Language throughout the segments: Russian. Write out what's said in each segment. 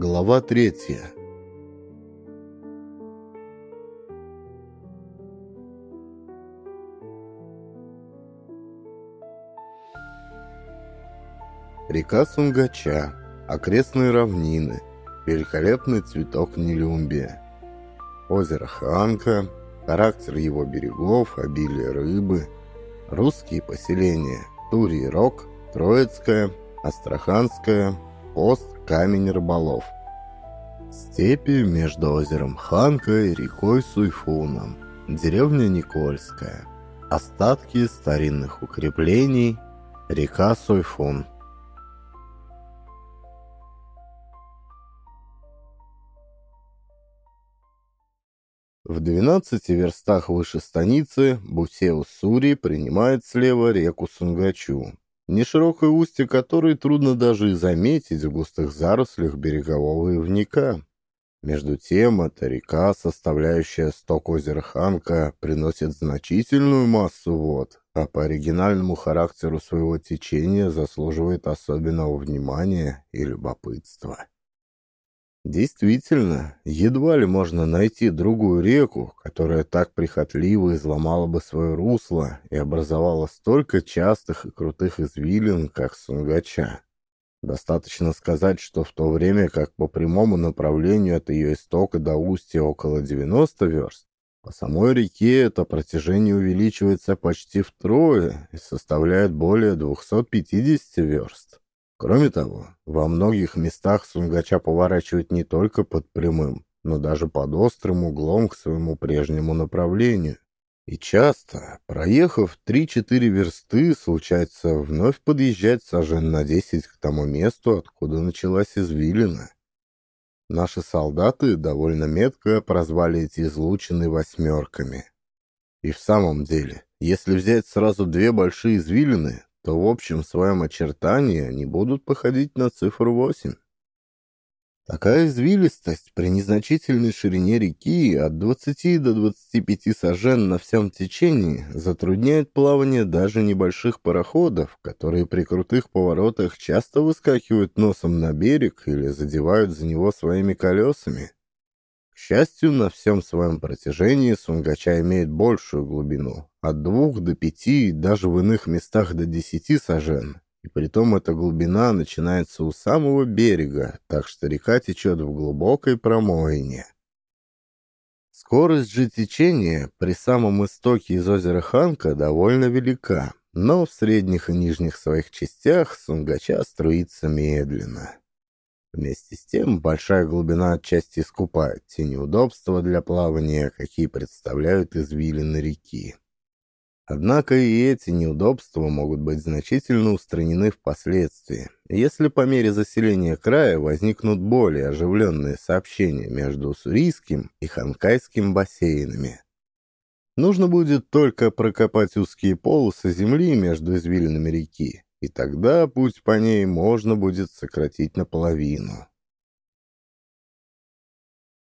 Глава третья. Река Сунгача, окрестные равнины, великолепный цветок Нелюмбия, озеро Ханка, характер его берегов, обилие рыбы, русские поселения Турий Рог, Троицкая, Астраханская, Пост, Камень Рыболов. Степи между озером Ханка и рекой Суйфуном. Деревня Никольская. Остатки старинных укреплений. Река Суйфун. В 12 верстах выше станицы Бусеус-Сури принимает слева реку Сунгачу, неширокое устье которой трудно даже и заметить в густых зарослях берегового ивника. Между тем, эта река, составляющая сток озера Ханка, приносит значительную массу вод, а по оригинальному характеру своего течения заслуживает особенного внимания и любопытства. Действительно, едва ли можно найти другую реку, которая так прихотливо изломала бы свое русло и образовала столько частых и крутых извилин, как Сунгача. Достаточно сказать, что в то время как по прямому направлению от ее истока до устья около 90 верст, по самой реке это протяжение увеличивается почти втрое и составляет более 250 верст. Кроме того, во многих местах Сунгача поворачивает не только под прямым, но даже под острым углом к своему прежнему направлению. И часто, проехав 3-4 версты, случается вновь подъезжать сажен на 10 к тому месту, откуда началась извилина. Наши солдаты довольно метко прозвали эти излучины восьмерками. И в самом деле, если взять сразу две большие извилины, то в общем своем очертании они будут походить на цифру 8. Такая извилистость при незначительной ширине реки от 20 до 25 сажен на всем течении затрудняет плавание даже небольших пароходов, которые при крутых поворотах часто выскакивают носом на берег или задевают за него своими колесами. К счастью, на всем своем протяжении Сунгача имеет большую глубину, от двух до пяти, даже в иных местах до десяти сажен. И притом эта глубина начинается у самого берега, так что река течет в глубокой промоине. Скорость же течения при самом истоке из озера Ханка довольно велика, но в средних и нижних своих частях Сунгача струится медленно. Вместе с тем, большая глубина отчасти искупает те неудобства для плавания, какие представляют извилины реки. Однако и эти неудобства могут быть значительно устранены впоследствии, если по мере заселения края возникнут более оживленные сообщения между Уссурийским и Ханкайским бассейнами. Нужно будет только прокопать узкие полосы земли между извилинами реки, и тогда путь по ней можно будет сократить наполовину.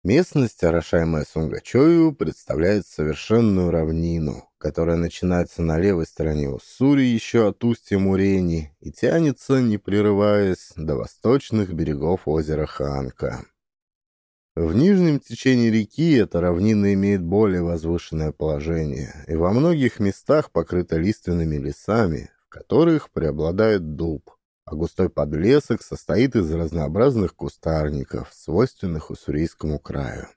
Местность, орошаемая Сунгачою, представляет совершенную равнину, которая начинается на левой стороне Уссури еще от устья Мурени и тянется, не прерываясь, до восточных берегов озера Ханка. В нижнем течении реки эта равнина имеет более возвышенное положение и во многих местах покрыта лиственными лесами, которых преобладает дуб а густой подлесок состоит из разнообразных кустарников, свойственных уссурийскому краю.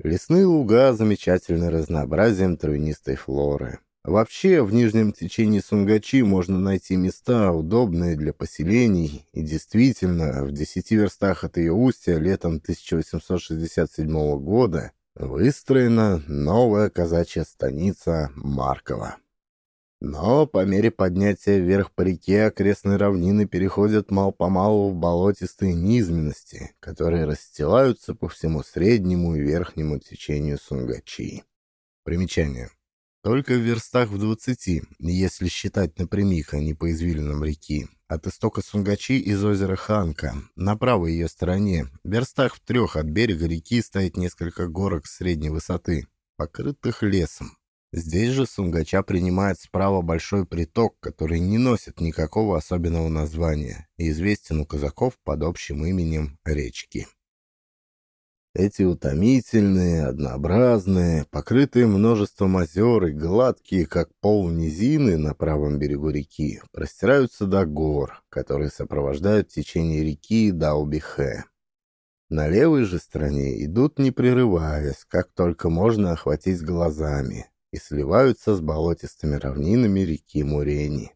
Лесные луга замечательны разнообразием травянистой флоры. Вообще, в нижнем течении Сунгачи можно найти места, удобные для поселений, и действительно, в десяти верстах от ее устья летом 1867 года выстроена новая казачья станица Маркова. Но по мере поднятия вверх по реке окрестные равнины переходят мал-помалу в болотистые низменности, которые расстилаются по всему среднему и верхнему течению Сунгачи. Примечание. Только в верстах в двадцати, если считать напрямик, а не по извилинам реки, от истока Сунгачи из озера Ханка, на правой ее стороне, в верстах в трех от берега реки стоит несколько горок средней высоты, покрытых лесом. Здесь же Сунгача принимает справа большой приток, который не носит никакого особенного названия и известен у казаков под общим именем речки. Эти утомительные, однообразные, покрытые множеством озер и гладкие, как пол низины на правом берегу реки, простираются до гор, которые сопровождают течение реки Даубихе. На левой же стороне идут не прерываясь, как только можно охватить глазами, и сливаются с болотистыми равнинами реки Мурени.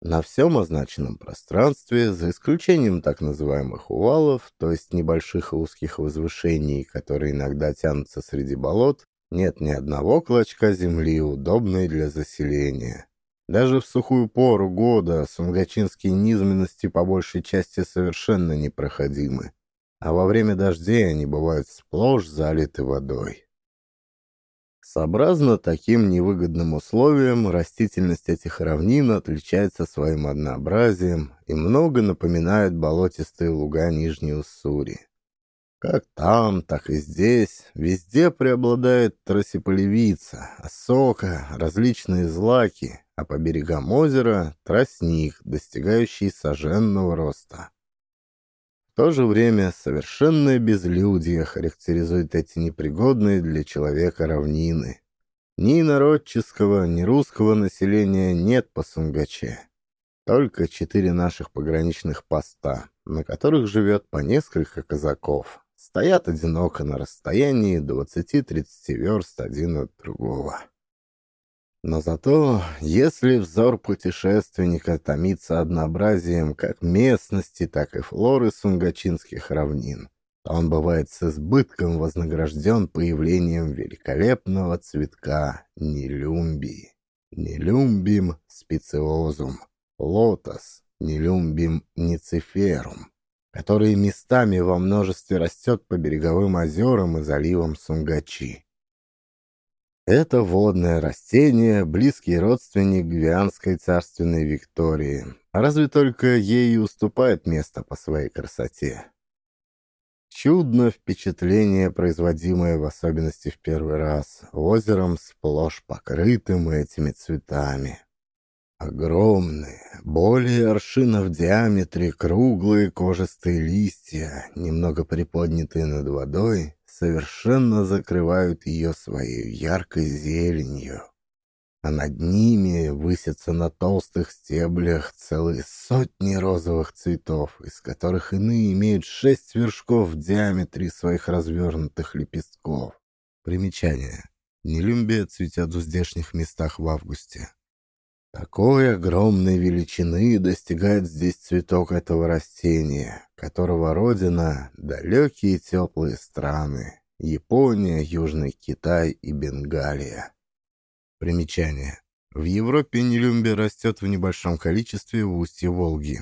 На всем означенном пространстве, за исключением так называемых увалов, то есть небольших узких возвышений, которые иногда тянутся среди болот, нет ни одного клочка земли, удобной для заселения. Даже в сухую пору года сунгачинские низменности по большей части совершенно непроходимы, а во время дождей они бывают сплошь залиты водой. Сообразно таким невыгодным условиям, растительность этих равнин отличается своим однообразием и много напоминает болотистые луга Нижней Уссури. Как там, так и здесь, везде преобладает тросиполевица, осока, различные злаки, а по берегам озера — тростник, достигающий соженного роста то же время совершенное безлюдие характеризует эти непригодные для человека равнины. Ни народческого, ни русского населения нет по Сунгаче. Только четыре наших пограничных поста, на которых живет по несколько казаков, стоят одиноко на расстоянии 20-30 верст один от другого. Но зато, если взор путешественника томится однообразием как местности, так и флоры сунгачинских равнин, то он бывает с избытком вознагражден появлением великолепного цветка нелюмбии. Нелюмбим специозум, лотос, нелюмбим нициферум, который местами во множестве растет по береговым озерам и заливам Сунгачи. Это водное растение, близкий родственник гвианской царственной Виктории. Разве только ей уступает место по своей красоте. Чудно впечатление, производимое в особенности в первый раз, озером сплошь покрытым этими цветами. Огромные, более аршина в диаметре, круглые кожистые листья, немного приподнятые над водой, совершенно закрывают ее своей яркой зеленью, а над ними высятся на толстых стеблях целые сотни розовых цветов, из которых иные имеют шесть вершков в диаметре своих развернутых лепестков. Примечание. Нелюмбия цветет в здешних местах в августе. Такой огромной величины достигает здесь цветок этого растения, которого родина — далекие теплые страны — Япония, Южный Китай и Бенгалия. Примечание. В Европе нелюмбия растет в небольшом количестве в устье Волги.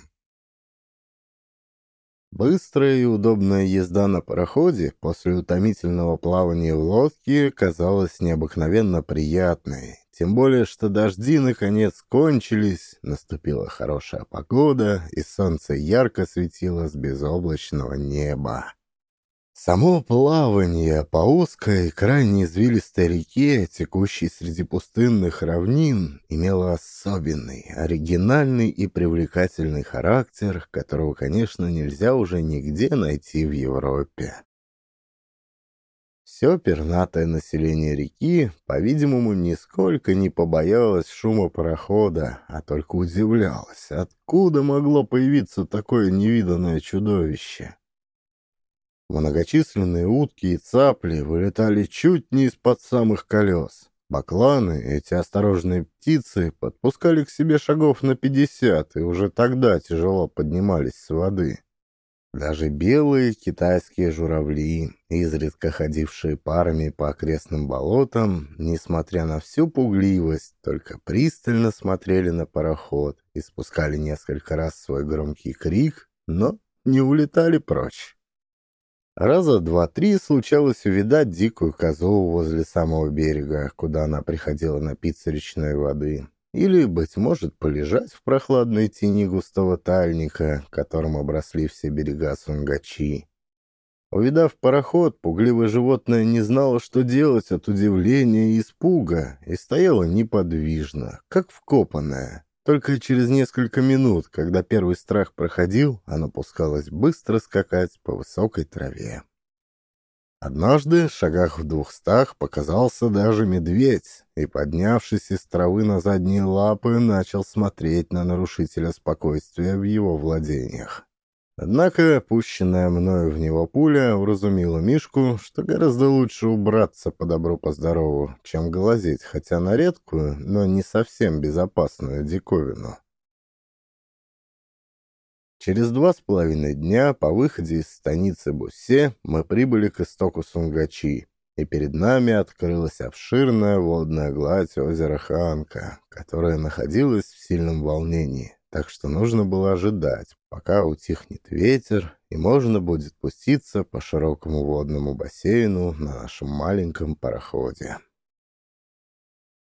Быстрая и удобная езда на пароходе после утомительного плавания в лодке казалась необыкновенно приятной, тем более, что дожди наконец кончились, наступила хорошая погода, и солнце ярко светило с безоблачного неба. Само плавание по узкой, крайне извилистой реке, текущей среди пустынных равнин, имело особенный, оригинальный и привлекательный характер, которого, конечно, нельзя уже нигде найти в Европе. Все пернатое население реки, по-видимому, нисколько не побоялось шума парохода, а только удивлялось, откуда могло появиться такое невиданное чудовище. Многочисленные утки и цапли вылетали чуть не из-под самых колес. Бакланы, эти осторожные птицы, подпускали к себе шагов на пятьдесят и уже тогда тяжело поднимались с воды. Даже белые китайские журавли, изредка ходившие парами по окрестным болотам, несмотря на всю пугливость, только пристально смотрели на пароход и спускали несколько раз свой громкий крик, но не улетали прочь. Раза два-три случалось увидать дикую козу возле самого берега, куда она приходила напиться речной воды. Или, быть может, полежать в прохладной тени густого тальника, которым обросли все берега Сунгачи. Увидав пароход, пугливое животное не знало, что делать от удивления и испуга, и стояло неподвижно, как вкопанное. Только через несколько минут, когда первый страх проходил, оно пускалось быстро скакать по высокой траве. Однажды, шагах в двухстах, показался даже медведь, и, поднявшись из травы на задние лапы, начал смотреть на нарушителя спокойствия в его владениях. Однако пущенная мною в него пуля уразумила Мишку, что гораздо лучше убраться по добру по здорову, чем глазеть, хотя на редкую, но не совсем безопасную диковину. Через два с половиной дня по выходе из станицы Бусе мы прибыли к истоку Сунгачи, и перед нами открылась обширная водная гладь озера Ханка, которая находилась в сильном волнении так что нужно было ожидать, пока утихнет ветер, и можно будет пуститься по широкому водному бассейну на нашем маленьком пароходе.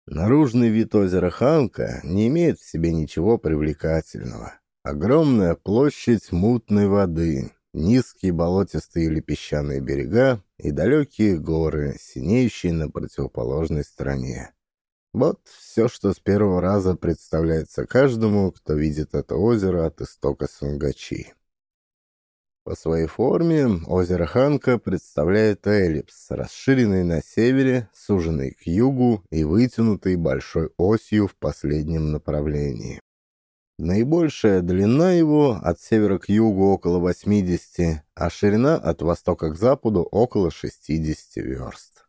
Наружный вид озера Ханка не имеет в себе ничего привлекательного. Огромная площадь мутной воды, низкие болотистые или песчаные берега и далекие горы, синеющие на противоположной стороне. Вот все, что с первого раза представляется каждому, кто видит это озеро от истока Сунгачи. По своей форме озеро Ханка представляет эллипс, расширенный на севере, суженный к югу и вытянутый большой осью в последнем направлении. Наибольшая длина его от севера к югу около 80, а ширина от востока к западу около 60 верст.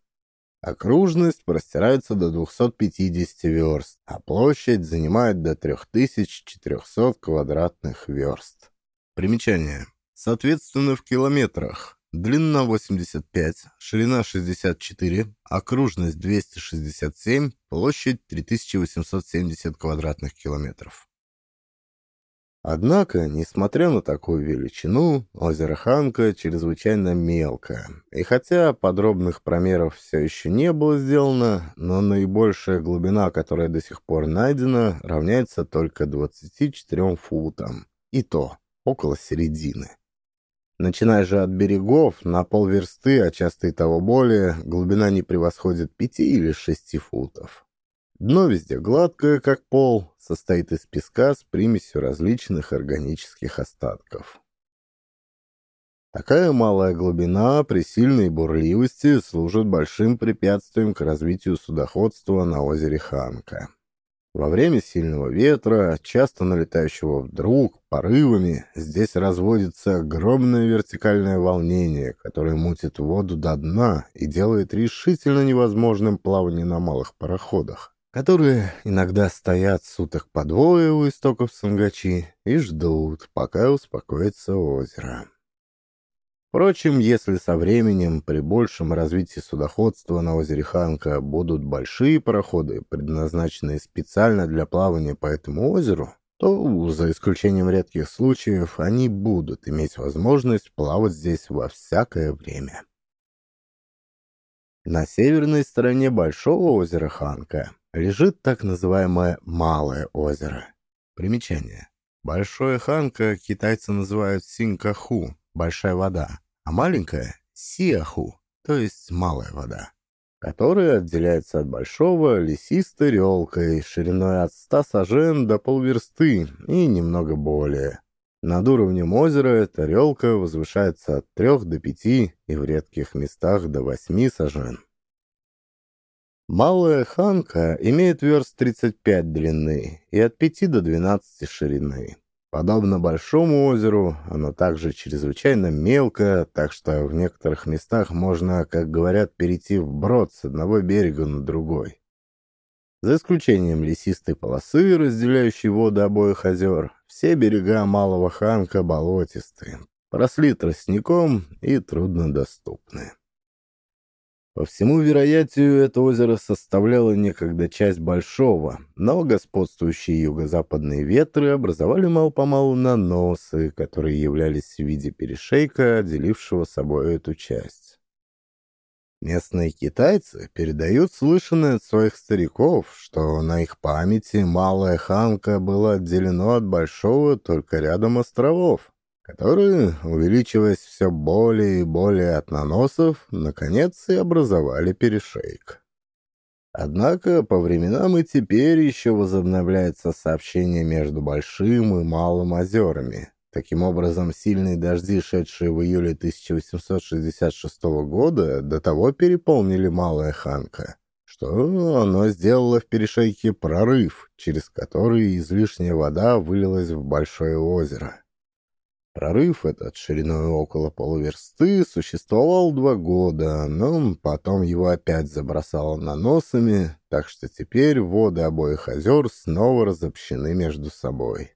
Окружность простирается до 250 верст, а площадь занимает до 3400 квадратных верст. Примечание. Соответственно, в километрах. Длина 85, ширина 64, окружность 267, площадь 3870 квадратных километров. Однако, несмотря на такую величину, озеро Ханка чрезвычайно мелко. И хотя подробных промеров все еще не было сделано, но наибольшая глубина, которая до сих пор найдена, равняется только 24 футам. И то, около середины. Начиная же от берегов, на полверсты, а часто и того более, глубина не превосходит 5 или 6 футов. Дно везде гладкое, как пол, состоит из песка с примесью различных органических остатков. Такая малая глубина при сильной бурливости служит большим препятствием к развитию судоходства на озере Ханка. Во время сильного ветра, часто налетающего вдруг, порывами, здесь разводится огромное вертикальное волнение, которое мутит воду до дна и делает решительно невозможным плавание на малых пароходах которые иногда стоят суток по двое у истоков Сангачи и ждут, пока успокоится озеро. Впрочем, если со временем при большем развитии судоходства на озере Ханка будут большие пароходы, предназначенные специально для плавания по этому озеру, то, за исключением редких случаев, они будут иметь возможность плавать здесь во всякое время. На северной стороне большого озера Ханка лежит так называемое Малое озеро. Примечание. Большое Ханка китайцы называют Синкаху, большая вода, а маленькая — Сиаху, то есть малая вода, которая отделяется от большого лесистой релкой шириной от 100 сажен до полверсты и немного более. Над уровнем озера эта релка возвышается от 3 до 5 и в редких местах до 8 сажен. Малая Ханка имеет верст 35 длины и от 5 до 12 ширины. Подобно Большому озеру, оно также чрезвычайно мелко, так что в некоторых местах можно, как говорят, перейти вброд с одного берега на другой. За исключением лесистой полосы, разделяющей воды обоих озер, все берега Малого Ханка болотистые, поросли тростником и труднодоступны. По всему вероятию, это озеро составляло некогда часть Большого, но господствующие юго-западные ветры образовали мало-помалу наносы, которые являлись в виде перешейка, отделившего собой эту часть. Местные китайцы передают слышанное от своих стариков, что на их памяти Малая Ханка было отделено от Большого только рядом островов, которые, увеличиваясь все более и более от наносов, наконец и образовали перешейк. Однако по временам и теперь еще возобновляется сообщение между Большим и Малым озерами. Таким образом, сильные дожди, шедшие в июле 1866 года, до того переполнили Малая Ханка, что оно сделало в перешейке прорыв, через который излишняя вода вылилась в Большое озеро. Прорыв этот шириной около полуверсты существовал два года, но потом его опять забросало наносами, так что теперь воды обоих озер снова разобщены между собой.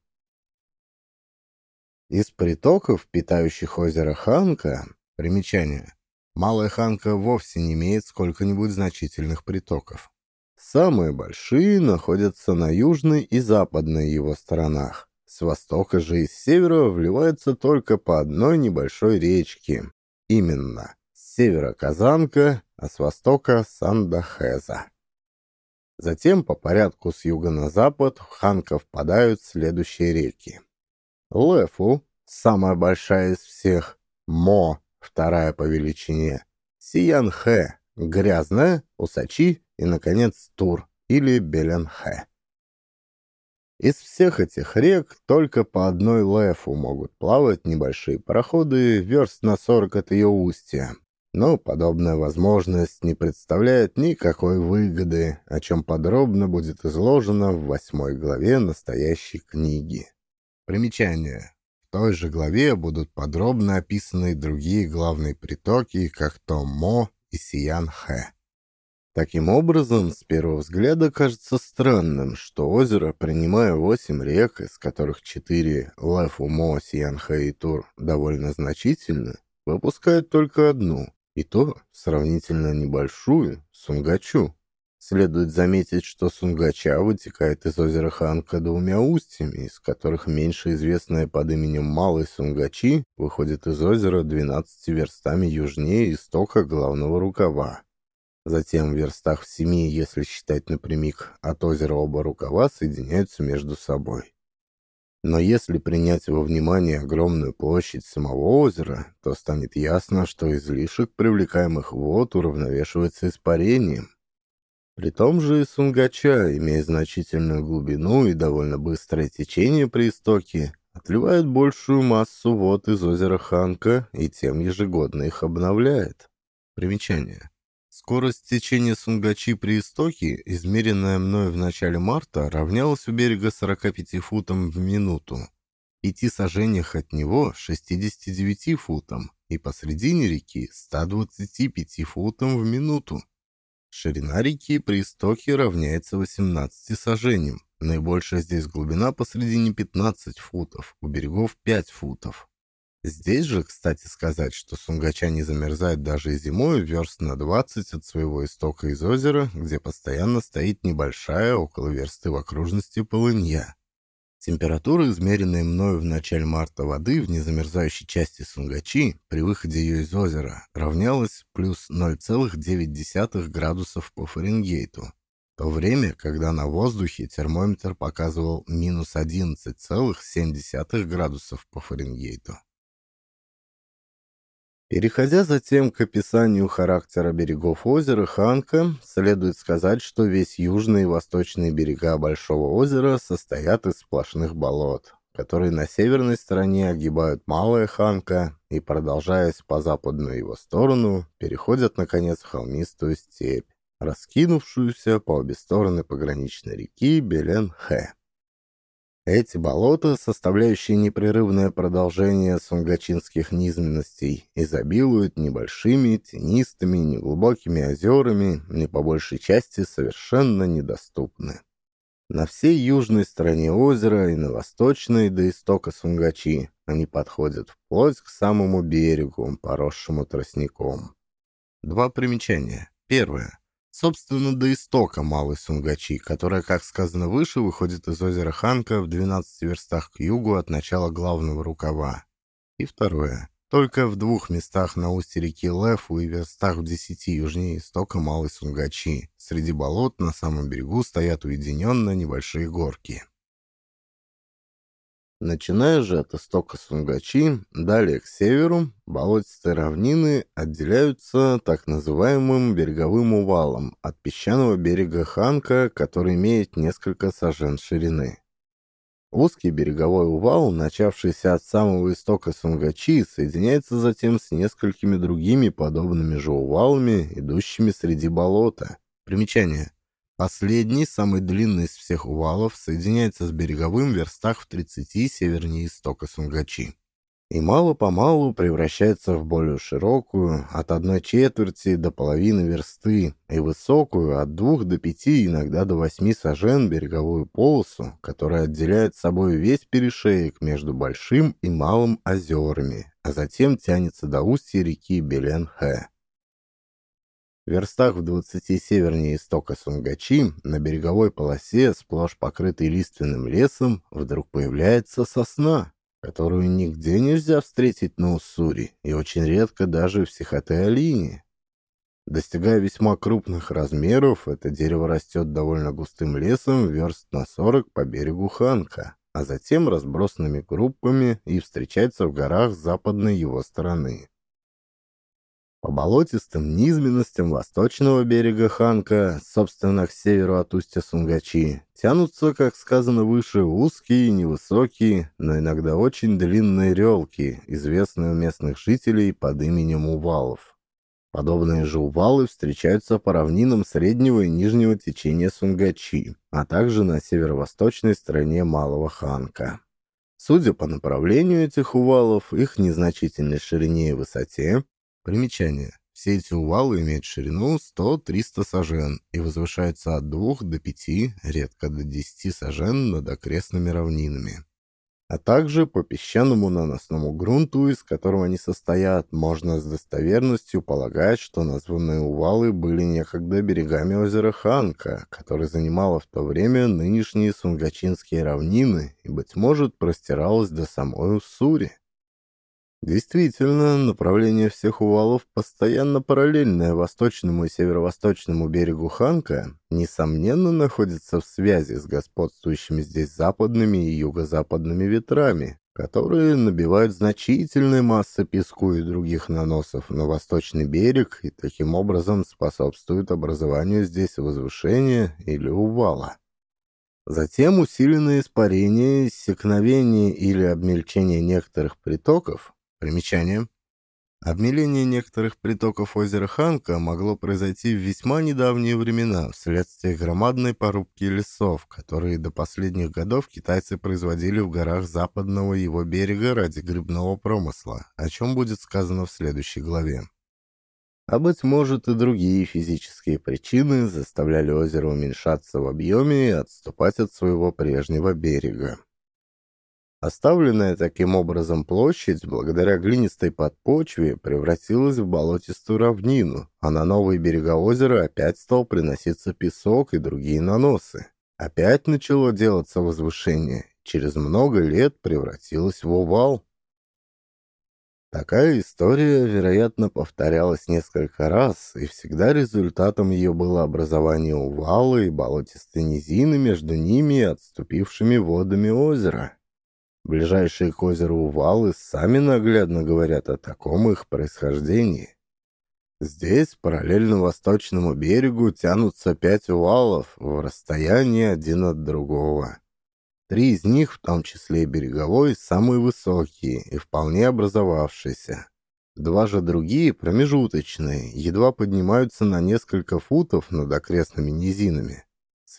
Из притоков, питающих озеро Ханка, примечание, Малая Ханка вовсе не имеет сколько-нибудь значительных притоков. Самые большие находятся на южной и западной его сторонах. С востока же и с севера вливается только по одной небольшой речке. Именно, с севера Казанка, а с востока Сандахеза. Затем по порядку с юга на запад в Ханка впадают следующие реки. Лефу, самая большая из всех, Мо, вторая по величине, Сиянхэ, грязная, Усачи и, наконец, Тур или Беленхэ. Из всех этих рек только по одной Лефу могут плавать небольшие пароходы верст на 40 от ее устья. Но подобная возможность не представляет никакой выгоды, о чем подробно будет изложено в восьмой главе настоящей книги. Примечание. В той же главе будут подробно описаны другие главные притоки, как Томо и Сиян-Хэ. Таким образом, с первого взгляда кажется странным, что озеро, принимая восемь рек, из которых четыре — Лефумо, Сианхэ и Тур — довольно значительны, выпускает только одну, и то сравнительно небольшую, Сунгачу. Следует заметить, что Сунгача вытекает из озера Ханка двумя устьями, из которых меньше известное под именем Малой Сунгачи выходит из озера 12 верстами южнее истока главного рукава. Затем в верстах в семи, если считать напрямик, от озера оба рукава соединяются между собой. Но если принять во внимание огромную площадь самого озера, то станет ясно, что излишек привлекаемых вод уравновешивается испарением. При том же Сунгача, имея значительную глубину и довольно быстрое течение при истоке, отливает большую массу вод из озера Ханка и тем ежегодно их обновляет. Примечание. Скорость течения Сунгачи при истоке, измеренная мной в начале марта, равнялась у берега 45 футам в минуту. Пяти сажениях от него 69 футам и посредине реки 125 футам в минуту. Ширина реки при истоке равняется 18 сажениям. Наибольшая здесь глубина посредине 15 футов, у берегов 5 футов. Здесь же, кстати сказать, что Сунгача не замерзает даже и зимой, верст на 20 от своего истока из озера, где постоянно стоит небольшая, около версты в окружности полынья. Температура, измеренная мною в начале марта воды в незамерзающей части Сунгачи при выходе ее из озера, равнялась плюс 0,9 градусов по Фаренгейту, то время, когда на воздухе термометр показывал минус 11,7 градусов по Фаренгейту. Переходя затем к описанию характера берегов озера Ханка, следует сказать, что весь южный и восточный берега Большого озера состоят из сплошных болот, которые на северной стороне огибают Малая Ханка и, продолжаясь по западную его сторону, переходят, наконец, в холмистую степь, раскинувшуюся по обе стороны пограничной реки Белен-Хэ. Эти болота, составляющие непрерывное продолжение сунгачинских низменностей, изобилуют небольшими, тенистыми, неглубокими озерами, не по большей части совершенно недоступны. На всей южной стороне озера и на восточной до истока Сунгачи они подходят вплоть к самому берегу, поросшему тростником. Два примечания. Первое собственно, до истока Малой Сунгачи, которая, как сказано выше, выходит из озера Ханка в 12 верстах к югу от начала главного рукава. И второе. Только в двух местах на устье реки Лефу и верстах в десяти южнее истока Малой Сунгачи. Среди болот на самом берегу стоят уединенно небольшие горки. Начиная же от истока Сунгачи, далее к северу, болотистые равнины отделяются так называемым береговым увалом от песчаного берега Ханка, который имеет несколько сажен ширины. Узкий береговой увал, начавшийся от самого истока Сунгачи, соединяется затем с несколькими другими подобными же увалами, идущими среди болота. Примечание. Последний, самый длинный из всех увалов, соединяется с береговым в верстах в 30 севернее истока Сунгачи. И мало-помалу превращается в более широкую, от одной четверти до половины версты, и высокую, от двух до пяти, иногда до восьми сажен береговую полосу, которая отделяет собой весь перешеек между Большим и Малым озерами, а затем тянется до устья реки Белен-Хэ. В верстах в двадцати севернее истока Сунгачи, на береговой полосе, сплошь покрытой лиственным лесом, вдруг появляется сосна, которую нигде нельзя встретить на Уссури и очень редко даже в Сихоте-Алине. Достигая весьма крупных размеров, это дерево растет довольно густым лесом верст на 40 по берегу Ханка, а затем разбросанными группами и встречается в горах западной его стороны. По болотистым низменностям восточного берега Ханка, собственно, к северу от устья Сунгачи, тянутся, как сказано выше, узкие, невысокие, но иногда очень длинные релки, известные у местных жителей под именем Увалов. Подобные же увалы встречаются по равнинам среднего и нижнего течения Сунгачи, а также на северо-восточной стороне Малого Ханка. Судя по направлению этих увалов, их незначительной ширине и высоте, Примечание. Все эти увалы имеют ширину 100-300 сажен и возвышаются от 2 до 5, редко до 10 сажен над окрестными равнинами. А также по песчаному наносному грунту, из которого они состоят, можно с достоверностью полагать, что названные увалы были некогда берегами озера Ханка, которое занимало в то время нынешние сунгачинские равнины и, быть может, простиралось до самой Уссури. Действительно, направление всех увалов постоянно параллельное восточному и северо-восточному берегу Ханка, несомненно, находится в связи с господствующими здесь западными и юго-западными ветрами, которые набивают значительные массы песку и других наносов на восточный берег и таким образом способствуют образованию здесь возвышения или увала. Затем усиленное испарение, иссякновение или обмельчение некоторых притоков Примечание. Обмеление некоторых притоков озера Ханка могло произойти в весьма недавние времена вследствие громадной порубки лесов, которые до последних годов китайцы производили в горах западного его берега ради грибного промысла, о чем будет сказано в следующей главе. А быть может и другие физические причины заставляли озеро уменьшаться в объеме и отступать от своего прежнего берега. Оставленная таким образом площадь, благодаря глинистой подпочве, превратилась в болотистую равнину, а на новые берега озера опять стал приноситься песок и другие наносы. Опять начало делаться возвышение, через много лет превратилось в овал. Такая история, вероятно, повторялась несколько раз, и всегда результатом ее было образование увала и болотистой низины между ними и отступившими водами озера. Ближайшие к озеру Увалы сами наглядно говорят о таком их происхождении. Здесь, параллельно восточному берегу, тянутся пять увалов в расстоянии один от другого. Три из них, в том числе и береговой, самые высокие и вполне образовавшиеся. Два же другие, промежуточные, едва поднимаются на несколько футов над окрестными низинами.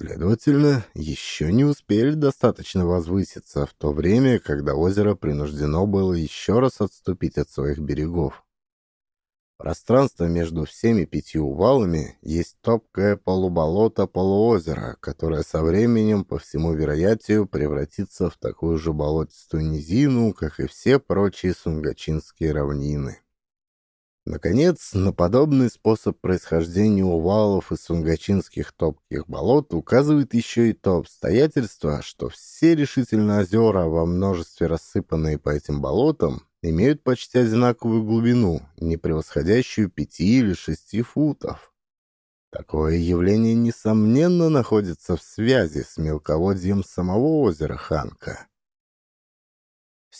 Следовательно, еще не успели достаточно возвыситься в то время, когда озеро принуждено было еще раз отступить от своих берегов. Пространство между всеми пятью увалами есть топкое полуболото-полуозеро, которое со временем, по всему вероятию, превратится в такую же болотистую низину, как и все прочие сунгачинские равнины. Наконец, на подобный способ происхождения увалов и сунгачинских топких болот указывает еще и то обстоятельство, что все решительно озера, во множестве рассыпанные по этим болотам, имеют почти одинаковую глубину, не превосходящую пяти или шести футов. Такое явление, несомненно, находится в связи с мелководьем самого озера Ханка.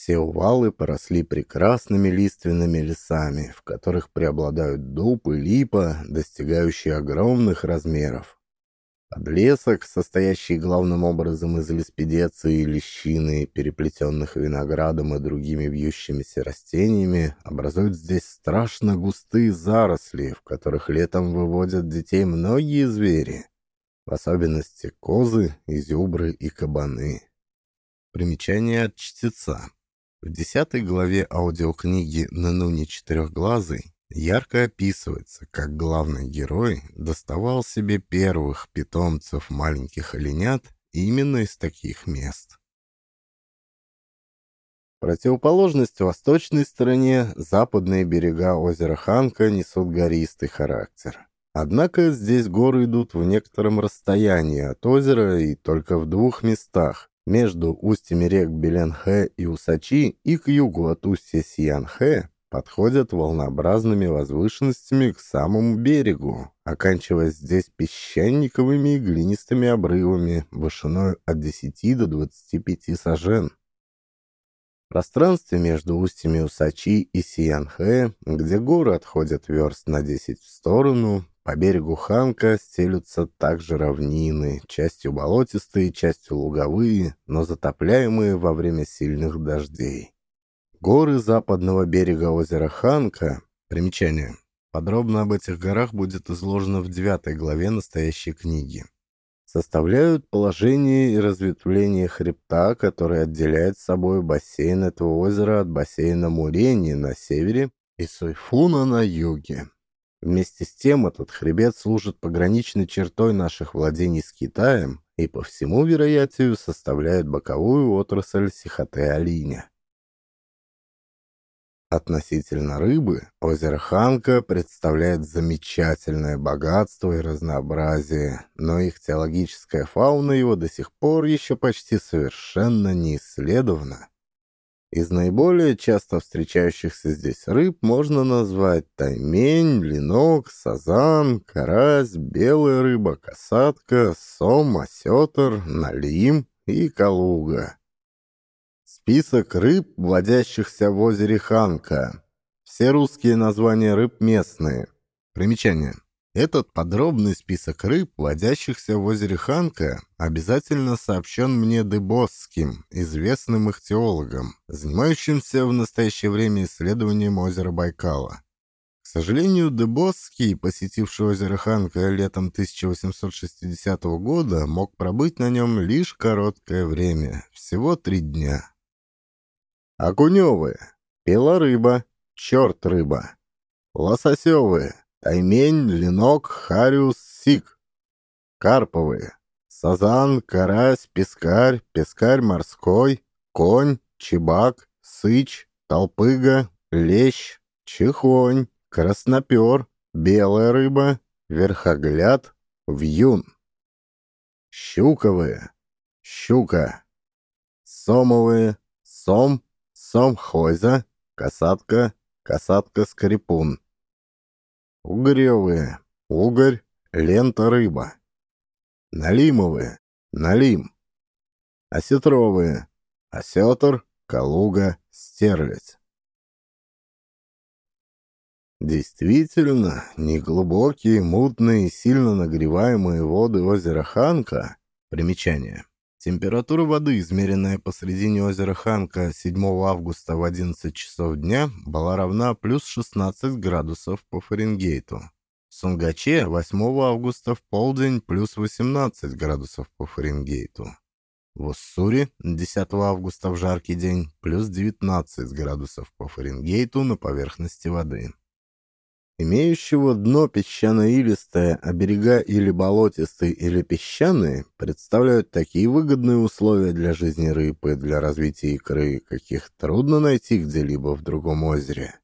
Все увалы поросли прекрасными лиственными лесами, в которых преобладают дуб и липа, достигающие огромных размеров. Подлесок, состоящий главным образом из леспедеции и лещины, переплетенных виноградом и другими вьющимися растениями, образует здесь страшно густые заросли, в которых летом выводят детей многие звери, в особенности козы, изюбры и кабаны. Примечание от чтеца. В десятой главе аудиокниги «Нануне четырехглазый» ярко описывается, как главный герой доставал себе первых питомцев маленьких оленят именно из таких мест. Противоположность восточной стороне, западные берега озера Ханка несут гористый характер. Однако здесь горы идут в некотором расстоянии от озера и только в двух местах, между устьями рек Беленхэ и Усачи и к югу от устья Сиянхэ подходят волнообразными возвышенностями к самому берегу, оканчиваясь здесь песчаниковыми и глинистыми обрывами вышиной от 10 до 25 сажен. В пространстве между устьями Усачи и Сиянхэ, где горы отходят верст на 10 в сторону, по берегу Ханка стелются также равнины, частью болотистые, частью луговые, но затопляемые во время сильных дождей. Горы западного берега озера Ханка. Примечание. Подробно об этих горах будет изложено в девятой главе настоящей книги. Составляют положение и разветвление хребта, который отделяет собой бассейн этого озера от бассейна Мурени на севере и Сойфуна на юге. Вместе с тем этот хребет служит пограничной чертой наших владений с Китаем и по всему вероятию составляет боковую отрасль Сихоте-Алиня. Относительно рыбы, озеро Ханка представляет замечательное богатство и разнообразие, но их теологическая фауна его до сих пор еще почти совершенно не исследована. Из наиболее часто встречающихся здесь рыб можно назвать таймень, блинок, сазан, карась, белая рыба, касатка, сом, осетр, налим и калуга. Список рыб, водящихся в озере Ханка. Все русские названия рыб местные. Примечание. Этот подробный список рыб, водящихся в озере Ханка, обязательно сообщен мне Дебосским, известным ихтиологом, занимающимся в настоящее время исследованием озера Байкала. К сожалению, Дебосский, посетивший озеро Ханка летом 1860 года, мог пробыть на нем лишь короткое время, всего три дня. Окуневые, пила-рыба, черт-рыба. Лососевые, таймень, ленок, хариус, сик. Карповые, сазан, карась, пескарь, пескарь морской, конь, чебак, сыч, толпыга, лещ, чехонь, краснопер, белая рыба, верхогляд, вьюн. Щуковые, щука. Сомовые, сом, Сомхойза, касатка, касатка-скрипун. Угревые, угорь, лента-рыба. Налимовые, налим. Осетровые, осетр, калуга, стерлядь. Действительно, неглубокие, мутные, сильно нагреваемые воды озера Ханка, примечание, Температура воды, измеренная посредине озера Ханка 7 августа в 11 часов дня, была равна плюс 16 градусов по Фаренгейту. В Сунгаче 8 августа в полдень плюс 18 градусов по Фаренгейту. В Уссури 10 августа в жаркий день плюс 19 градусов по Фаренгейту на поверхности воды имеющего дно песчано-илистое, а берега или болотистые, или песчаные, представляют такие выгодные условия для жизни рыб и для развития икры, каких трудно найти где-либо в другом озере.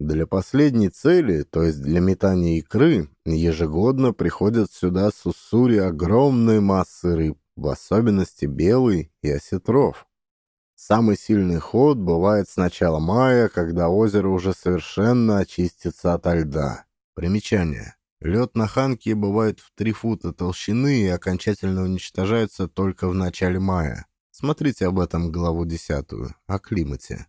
Для последней цели, то есть для метания икры, ежегодно приходят сюда с Уссури огромные массы рыб, в особенности белый и осетров. Самый сильный ход бывает с начала мая, когда озеро уже совершенно очистится ото льда. Примечание. Лед на Ханке бывает в 3 фута толщины и окончательно уничтожается только в начале мая. Смотрите об этом главу десятую, о климате.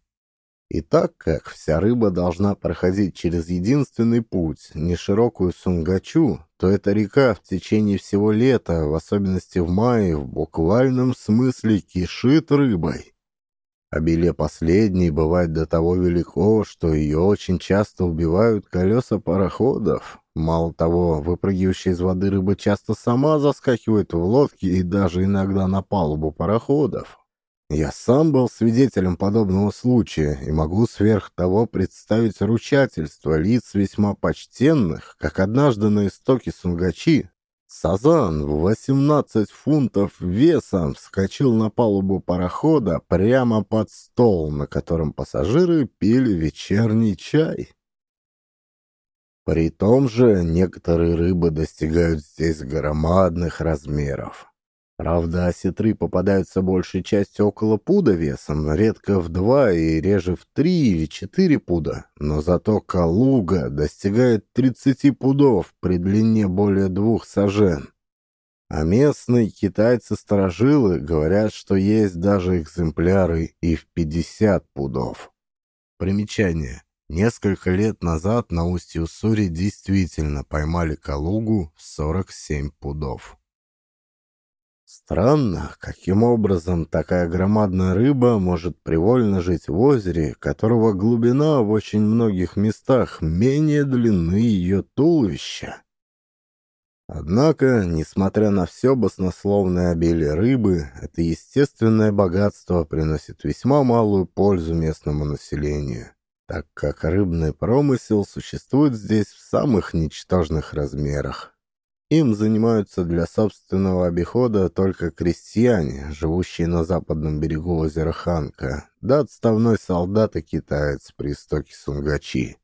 И так как вся рыба должна проходить через единственный путь, не широкую Сунгачу, то эта река в течение всего лета, в особенности в мае, в буквальном смысле кишит рыбой. Обилие последней бывает до того велико, что ее очень часто убивают колеса пароходов. Мало того, выпрыгивающая из воды рыба часто сама заскакивает в лодки и даже иногда на палубу пароходов. Я сам был свидетелем подобного случая и могу сверх того представить ручательство лиц весьма почтенных, как однажды на истоке Сунгачи Сазан в 18 фунтов весом вскочил на палубу парохода прямо под стол, на котором пассажиры пили вечерний чай. При том же некоторые рыбы достигают здесь громадных размеров. Правда, осетры попадаются большей частью около пуда весом, редко в два и реже в три или четыре пуда, но зато калуга достигает 30 пудов при длине более двух сажен. А местные китайцы-сторожилы говорят, что есть даже экземпляры и в 50 пудов. Примечание. Несколько лет назад на устье Уссури действительно поймали калугу в 47 пудов. Странно, каким образом такая громадная рыба может привольно жить в озере, которого глубина в очень многих местах менее длины ее туловища. Однако, несмотря на все баснословное обилие рыбы, это естественное богатство приносит весьма малую пользу местному населению, так как рыбный промысел существует здесь в самых ничтожных размерах. Им занимаются для собственного обихода только крестьяне, живущие на западном берегу озера Ханка, да отставной солдат и китаец при истоке Сунгачи.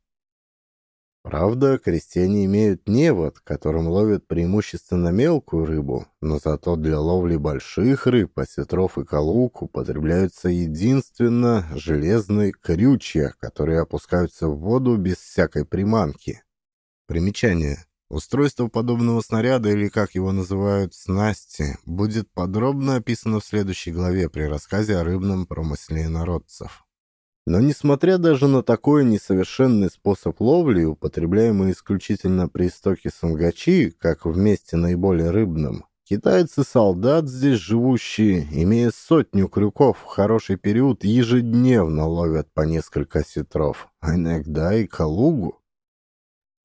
Правда, крестьяне имеют невод, которым ловят преимущественно мелкую рыбу, но зато для ловли больших рыб, осетров и калук употребляются единственно железные крючья, которые опускаются в воду без всякой приманки. Примечание. Устройство подобного снаряда, или как его называют, снасти, будет подробно описано в следующей главе при рассказе о рыбном промысле народцев. Но несмотря даже на такой несовершенный способ ловли, употребляемый исключительно при истоке сангачи, как в месте наиболее рыбном, китайцы-солдат здесь живущие, имея сотню крюков в хороший период, ежедневно ловят по несколько сетров, а иногда и калугу.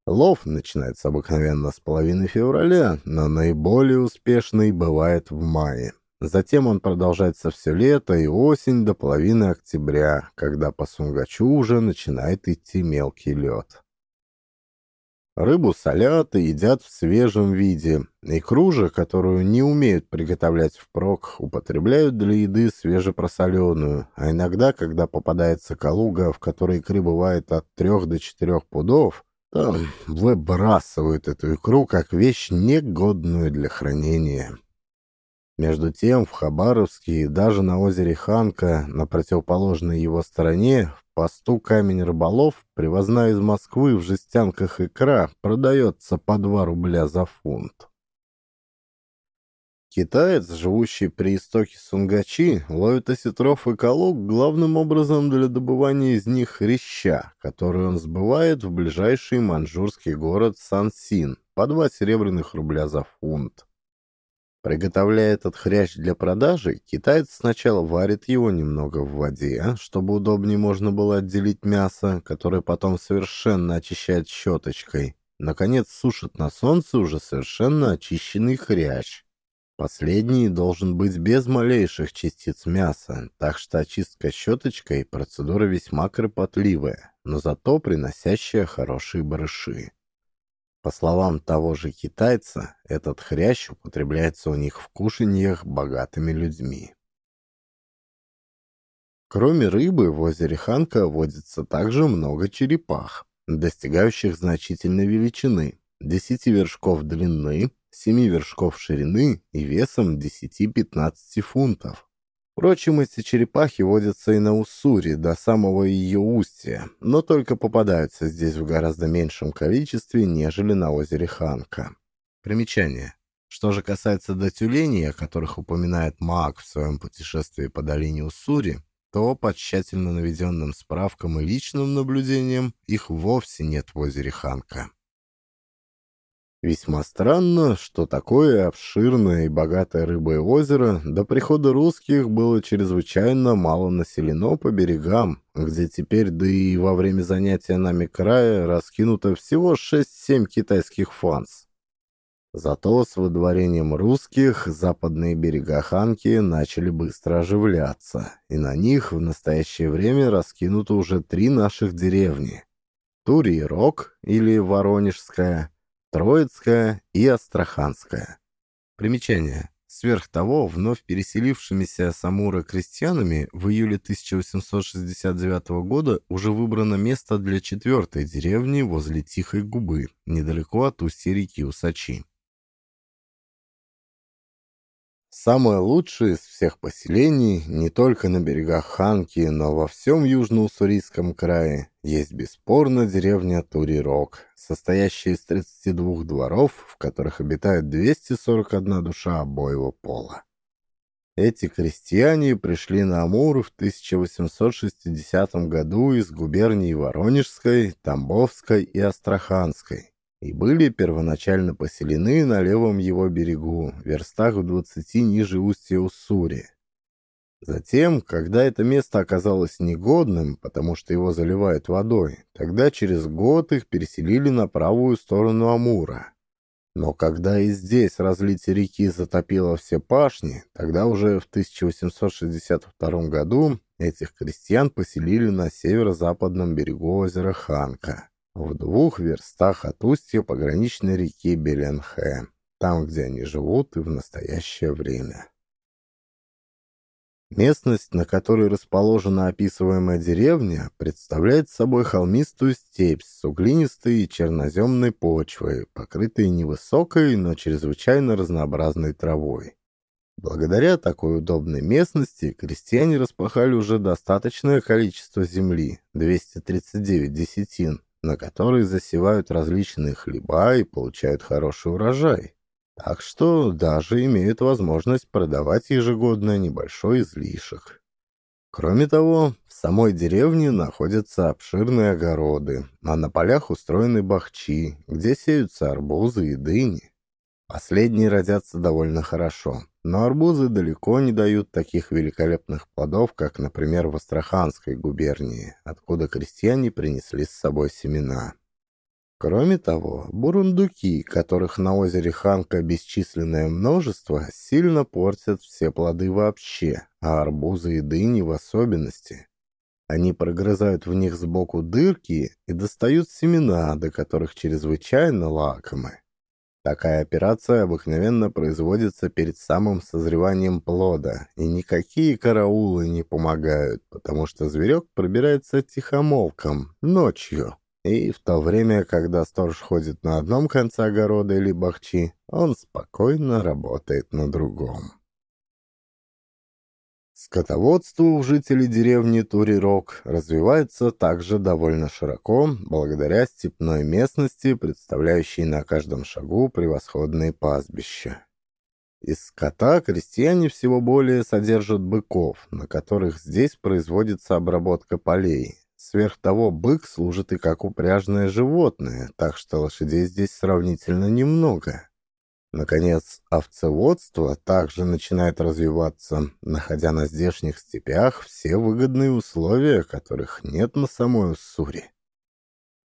Лов начинается обыкновенно с половины февраля, но наиболее успешный бывает в мае. Затем он продолжается все лето и осень до половины октября, когда по Сунгачу уже начинает идти мелкий лед. Рыбу солят и едят в свежем виде. Икру же, которую не умеют приготовлять впрок, употребляют для еды свежепросоленную, а иногда, когда попадается калуга, в которой икры бывает от трех до четырех пудов, там выбрасывают эту икру как вещь, негодную для хранения. Между тем, в Хабаровске и даже на озере Ханка, на противоположной его стороне, в посту камень рыболов, привозная из Москвы в жестянках икра, продается по 2 рубля за фунт. Китаец, живущий при истоке Сунгачи, ловит осетров и колок главным образом для добывания из них хряща, который он сбывает в ближайший маньчжурский город Сансин по два серебряных рубля за фунт. Приготовляя этот хрящ для продажи, китаец сначала варит его немного в воде, чтобы удобнее можно было отделить мясо, которое потом совершенно очищает щеточкой. Наконец сушит на солнце уже совершенно очищенный хрящ. Последний должен быть без малейших частиц мяса, так что очистка щеточкой – процедура весьма кропотливая, но зато приносящая хорошие барыши. По словам того же китайца, этот хрящ употребляется у них в кушаньях богатыми людьми. Кроме рыбы, в озере Ханка водится также много черепах, достигающих значительной величины – 10 вершков длины, 7 вершков ширины и весом 10-15 фунтов. Впрочем, эти черепахи водятся и на Уссури до самого ее устья, но только попадаются здесь в гораздо меньшем количестве, нежели на озере Ханка. Примечание. Что же касается до тюленей, о которых упоминает Маг в своем путешествии по долине Уссури, то по тщательно наведенным справкам и личным наблюдениям их вовсе нет в озере Ханка. Весьма странно, что такое обширное и богатое рыбое озеро до прихода русских было чрезвычайно мало населено по берегам, где теперь, да и во время занятия нами края, раскинуто всего 6-7 китайских фанс. Зато с выдворением русских западные берега Ханки начали быстро оживляться, и на них в настоящее время раскинуто уже три наших деревни. Тури-Рог или Воронежская – Троицкая и Астраханская. Примечание. Сверх того, вновь переселившимися с крестьянами в июле 1869 года уже выбрано место для четвертой деревни возле Тихой Губы, недалеко от устья реки Усачи. Самое лучшее из всех поселений, не только на берегах Ханки, но во всем Южно-Уссурийском крае, есть бесспорно деревня Турирок, состоящая из 32 дворов, в которых обитает 241 душа обоего пола. Эти крестьяне пришли на Амур в 1860 году из губерний Воронежской, Тамбовской и Астраханской и были первоначально поселены на левом его берегу, в верстах в двадцати ниже устья Уссури. Затем, когда это место оказалось негодным, потому что его заливают водой, тогда через год их переселили на правую сторону Амура. Но когда и здесь разлитие реки затопило все пашни, тогда уже в 1862 году этих крестьян поселили на северо-западном берегу озера Ханка в двух верстах от устья пограничной реки Беленхэ, там, где они живут и в настоящее время. Местность, на которой расположена описываемая деревня, представляет собой холмистую степь с углинистой и черноземной почвой, покрытой невысокой, но чрезвычайно разнообразной травой. Благодаря такой удобной местности крестьяне распахали уже достаточное количество земли – 239 десятин, на которой засевают различные хлеба и получают хороший урожай. Так что даже имеют возможность продавать ежегодно небольшой излишек. Кроме того, в самой деревне находятся обширные огороды, а на полях устроены бахчи, где сеются арбузы и дыни. Последние родятся довольно хорошо, но арбузы далеко не дают таких великолепных плодов, как, например, в Астраханской губернии, откуда крестьяне принесли с собой семена. Кроме того, бурундуки, которых на озере Ханка бесчисленное множество, сильно портят все плоды вообще, а арбузы и дыни в особенности. Они прогрызают в них сбоку дырки и достают семена, до которых чрезвычайно лакомы. Такая операция обыкновенно производится перед самым созреванием плода, и никакие караулы не помогают, потому что зверек пробирается тихомолком, ночью. И в то время, когда сторож ходит на одном конце огорода или бахчи, он спокойно работает на другом. Скотоводство у жителей деревни Турирок развивается также довольно широко, благодаря степной местности, представляющей на каждом шагу превосходные пастбища. Из скота крестьяне всего более содержат быков, на которых здесь производится обработка полей. Сверх того, бык служит и как упряжное животное, так что лошадей здесь сравнительно немного. Наконец, овцеводство также начинает развиваться, находя на здешних степях все выгодные условия, которых нет на самой Уссури.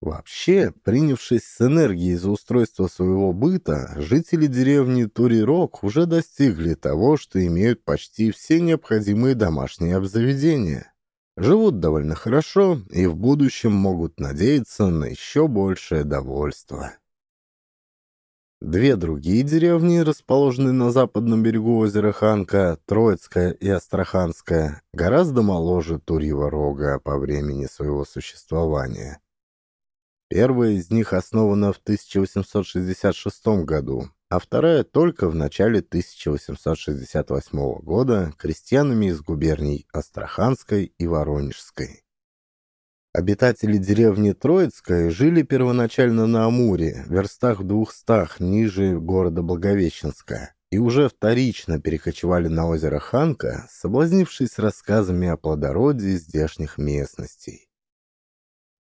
Вообще, принявшись с энергией за устройство своего быта, жители деревни Турирок уже достигли того, что имеют почти все необходимые домашние обзаведения. Живут довольно хорошо и в будущем могут надеяться на еще большее довольство. Две другие деревни, расположенные на западном берегу озера Ханка, Троицкая и Астраханская, гораздо моложе Турьего Рога по времени своего существования. Первая из них основана в 1866 году, а вторая только в начале 1868 года крестьянами из губерний Астраханской и Воронежской. Обитатели деревни Троицкой жили первоначально на Амуре, в верстах двухстах ниже города Благовещенска, и уже вторично перекочевали на озеро Ханка, соблазнившись рассказами о плодородии здешних местностей.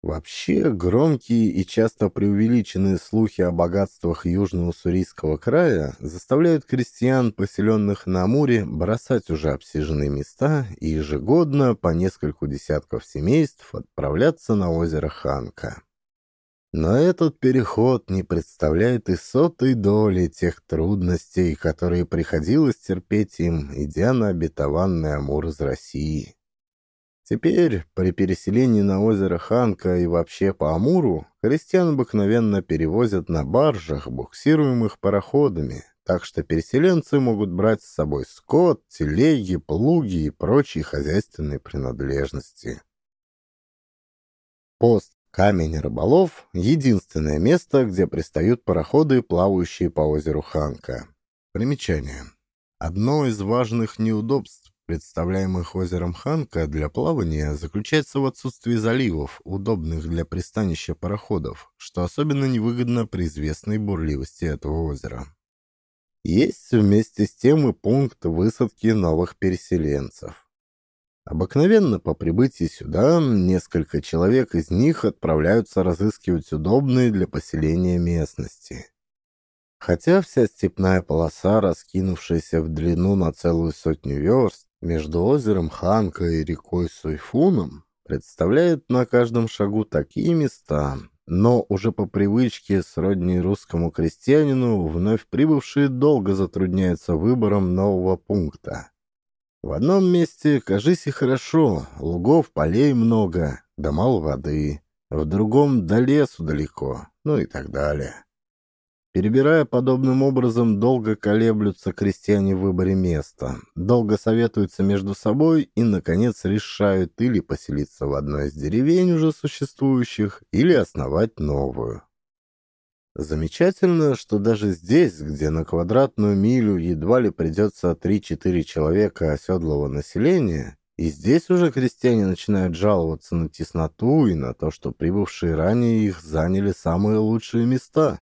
Вообще, громкие и часто преувеличенные слухи о богатствах Южного Сурийского края заставляют крестьян, поселенных на Амуре, бросать уже обсиженные места и ежегодно по нескольку десятков семейств отправляться на озеро Ханка. Но этот переход не представляет и сотой доли тех трудностей, которые приходилось терпеть им, идя на обетованный Амур из России. Теперь, при переселении на озеро Ханка и вообще по Амуру, крестьян обыкновенно перевозят на баржах, буксируемых пароходами, так что переселенцы могут брать с собой скот, телеги, плуги и прочие хозяйственные принадлежности. Пост Камень рыболов — единственное место, где пристают пароходы, плавающие по озеру Ханка. Примечание. Одно из важных неудобств представляемых озером Ханка для плавания, заключается в отсутствии заливов, удобных для пристанища пароходов, что особенно невыгодно при известной бурливости этого озера. Есть вместе с тем и пункт высадки новых переселенцев. Обыкновенно по прибытии сюда несколько человек из них отправляются разыскивать удобные для поселения местности. Хотя вся степная полоса, раскинувшаяся в длину на целую сотню верст, между озером Ханка и рекой Суйфуном представляет на каждом шагу такие места, но уже по привычке сродни русскому крестьянину вновь прибывшие долго затрудняются выбором нового пункта. В одном месте, кажись, и хорошо, лугов, полей много, да мало воды, в другом до лесу далеко, ну и так далее. Перебирая подобным образом, долго колеблются крестьяне в выборе места, долго советуются между собой и, наконец, решают или поселиться в одной из деревень уже существующих, или основать новую. Замечательно, что даже здесь, где на квадратную милю едва ли придется 3-4 человека оседлого населения, и здесь уже крестьяне начинают жаловаться на тесноту и на то, что прибывшие ранее их заняли самые лучшие места.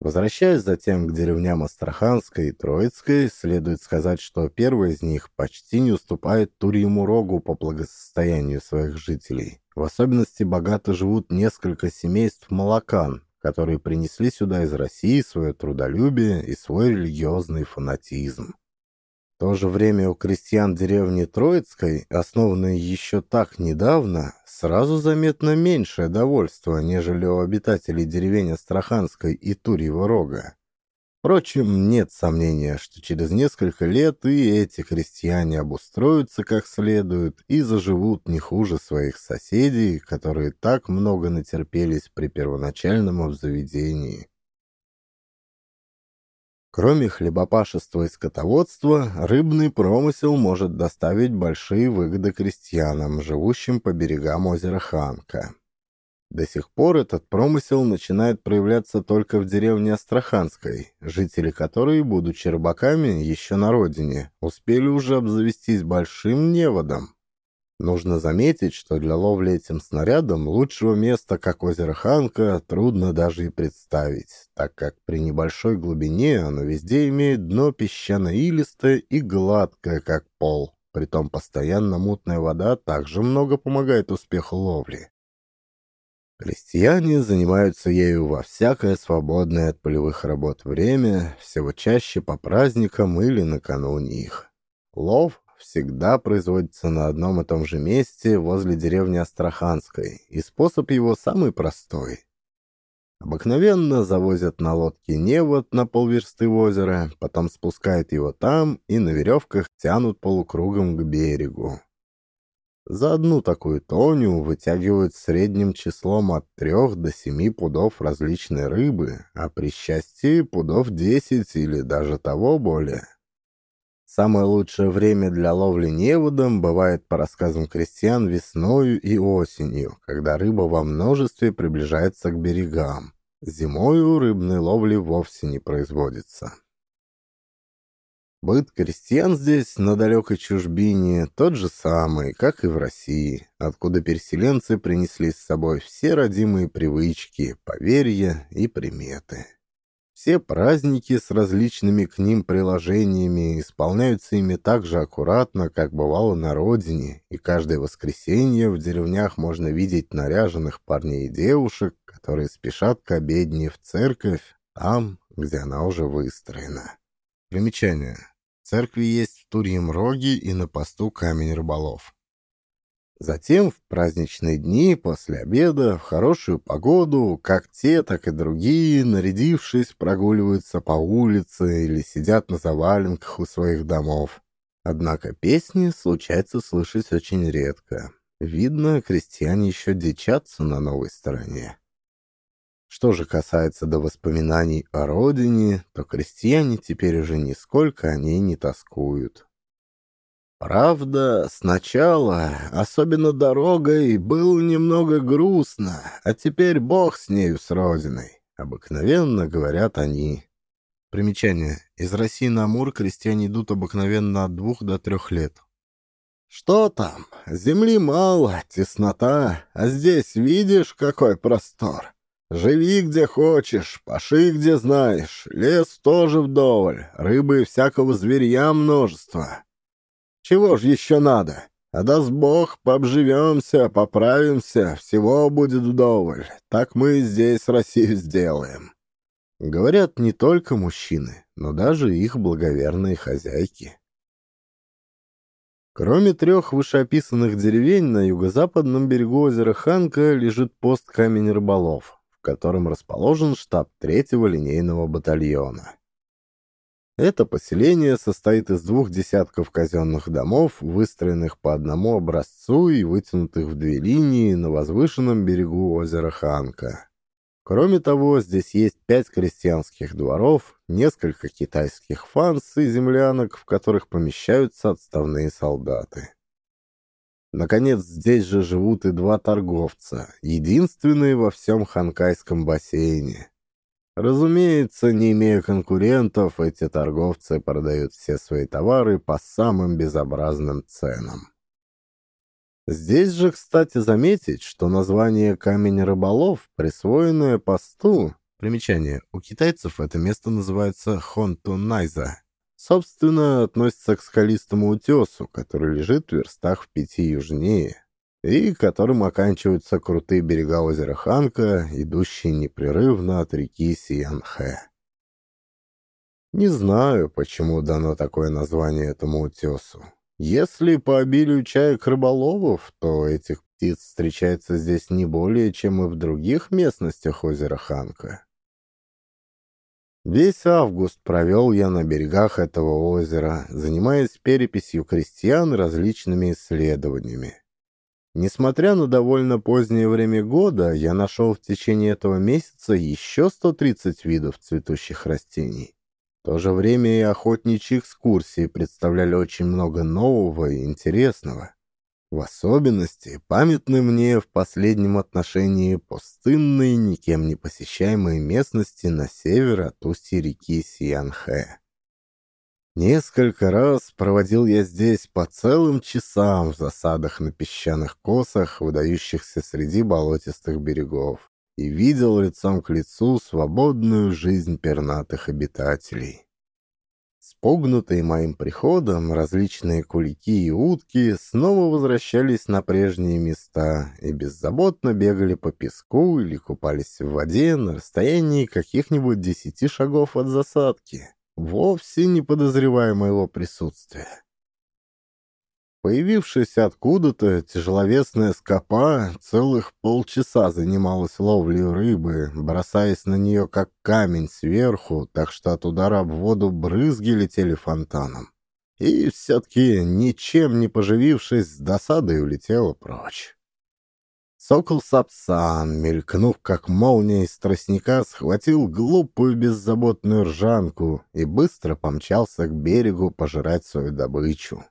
Возвращаясь затем к деревням Астраханской и Троицкой, следует сказать, что первая из них почти не уступает Турьему Рогу по благосостоянию своих жителей. В особенности богато живут несколько семейств молокан, которые принесли сюда из России свое трудолюбие и свой религиозный фанатизм. В то же время у крестьян деревни Троицкой, основанной еще так недавно, сразу заметно меньшее довольство, нежели у обитателей деревень Астраханской и Турьего Рога. Впрочем, нет сомнения, что через несколько лет и эти крестьяне обустроятся как следует и заживут не хуже своих соседей, которые так много натерпелись при первоначальном обзаведении. Кроме хлебопашества и скотоводства, рыбный промысел может доставить большие выгоды крестьянам, живущим по берегам озера Ханка. До сих пор этот промысел начинает проявляться только в деревне Астраханской, жители которой, будучи рыбаками еще на родине, успели уже обзавестись большим неводом. Нужно заметить, что для ловли этим снарядом лучшего места, как озеро Ханка, трудно даже и представить, так как при небольшой глубине оно везде имеет дно песчано-илистое и гладкое, как пол. Притом постоянно мутная вода также много помогает успеху ловли. Крестьяне занимаются ею во всякое свободное от полевых работ время, всего чаще по праздникам или накануне их. Лов всегда производится на одном и том же месте возле деревни Астраханской, и способ его самый простой. Обыкновенно завозят на лодке невод на полверсты в озеро, потом спускают его там и на веревках тянут полукругом к берегу. За одну такую тоню вытягивают средним числом от трех до семи пудов различной рыбы, а при счастье пудов десять или даже того более. Самое лучшее время для ловли неводом бывает, по рассказам крестьян, весною и осенью, когда рыба во множестве приближается к берегам. Зимою рыбной ловли вовсе не производится. Быт крестьян здесь, на далекой чужбине, тот же самый, как и в России, откуда переселенцы принесли с собой все родимые привычки, поверья и приметы. Все праздники с различными к ним приложениями исполняются ими так же аккуратно, как бывало на родине, и каждое воскресенье в деревнях можно видеть наряженных парней и девушек, которые спешат к обедне в церковь, там, где она уже выстроена. Примечание. Церкви есть в Турьем Роге и на посту Камень Рыболов. Затем в праздничные дни после обеда, в хорошую погоду, как те, так и другие, нарядившись, прогуливаются по улице или сидят на заваленках у своих домов. Однако песни случается слышать очень редко. Видно, крестьяне еще дичатся на новой стороне. Что же касается до воспоминаний о родине, то крестьяне теперь уже нисколько о ней не тоскуют. Правда, сначала, особенно дорогой, было немного грустно, а теперь бог с нею, с родиной. Обыкновенно говорят они. Примечание. Из России на Амур крестьяне идут обыкновенно от двух до трех лет. Что там? Земли мало, теснота, а здесь видишь, какой простор. Живи где хочешь, паши где знаешь, лес тоже вдоволь, рыбы и всякого зверья множество. Чего ж еще надо? А даст Бог, пообживемся, поправимся, всего будет вдоволь. Так мы здесь Россию сделаем. Говорят не только мужчины, но даже их благоверные хозяйки. Кроме трех вышеописанных деревень, на юго-западном берегу озера Ханка лежит пост Камень Рыболов в котором расположен штаб третьего линейного батальона. Это поселение состоит из двух десятков казенных домов, выстроенных по одному образцу и вытянутых в две линии на возвышенном берегу озера Ханка. Кроме того, здесь есть пять крестьянских дворов, несколько китайских фанс и землянок, в которых помещаются отставные солдаты. Наконец, здесь же живут и два торговца, единственные во всем Ханкайском бассейне. Разумеется, не имея конкурентов, эти торговцы продают все свои товары по самым безобразным ценам. Здесь же, кстати, заметить, что название «Камень рыболов», присвоенное посту, примечание, у китайцев это место называется Хонтунайза, собственно, относится к скалистому утесу, который лежит в верстах в пяти южнее, и которым оканчиваются крутые берега озера Ханка, идущие непрерывно от реки Сианхэ. Не знаю, почему дано такое название этому утесу. Если по обилию чаек рыболовов, то этих птиц встречается здесь не более, чем и в других местностях озера Ханка. Весь август провел я на берегах этого озера, занимаясь переписью крестьян различными исследованиями. Несмотря на довольно позднее время года, я нашел в течение этого месяца еще 130 видов цветущих растений. В то же время и охотничьи экскурсии представляли очень много нового и интересного. В особенности памятны мне в последнем отношении пустынные, никем не посещаемые местности на север от устья реки Сианхэ. Несколько раз проводил я здесь по целым часам в засадах на песчаных косах, выдающихся среди болотистых берегов, и видел лицом к лицу свободную жизнь пернатых обитателей. Спугнутые моим приходом, различные кулики и утки снова возвращались на прежние места и беззаботно бегали по песку или купались в воде на расстоянии каких-нибудь десяти шагов от засадки, вовсе не подозревая моего присутствия. Появившись откуда-то, тяжеловесная скопа целых полчаса занималась ловлей рыбы, бросаясь на нее как камень сверху, так что от удара об воду брызги летели фонтаном. И все-таки, ничем не поживившись, с досадой улетела прочь. Сокол Сапсан, мелькнув как молния из тростника, схватил глупую беззаботную ржанку и быстро помчался к берегу пожирать свою добычу.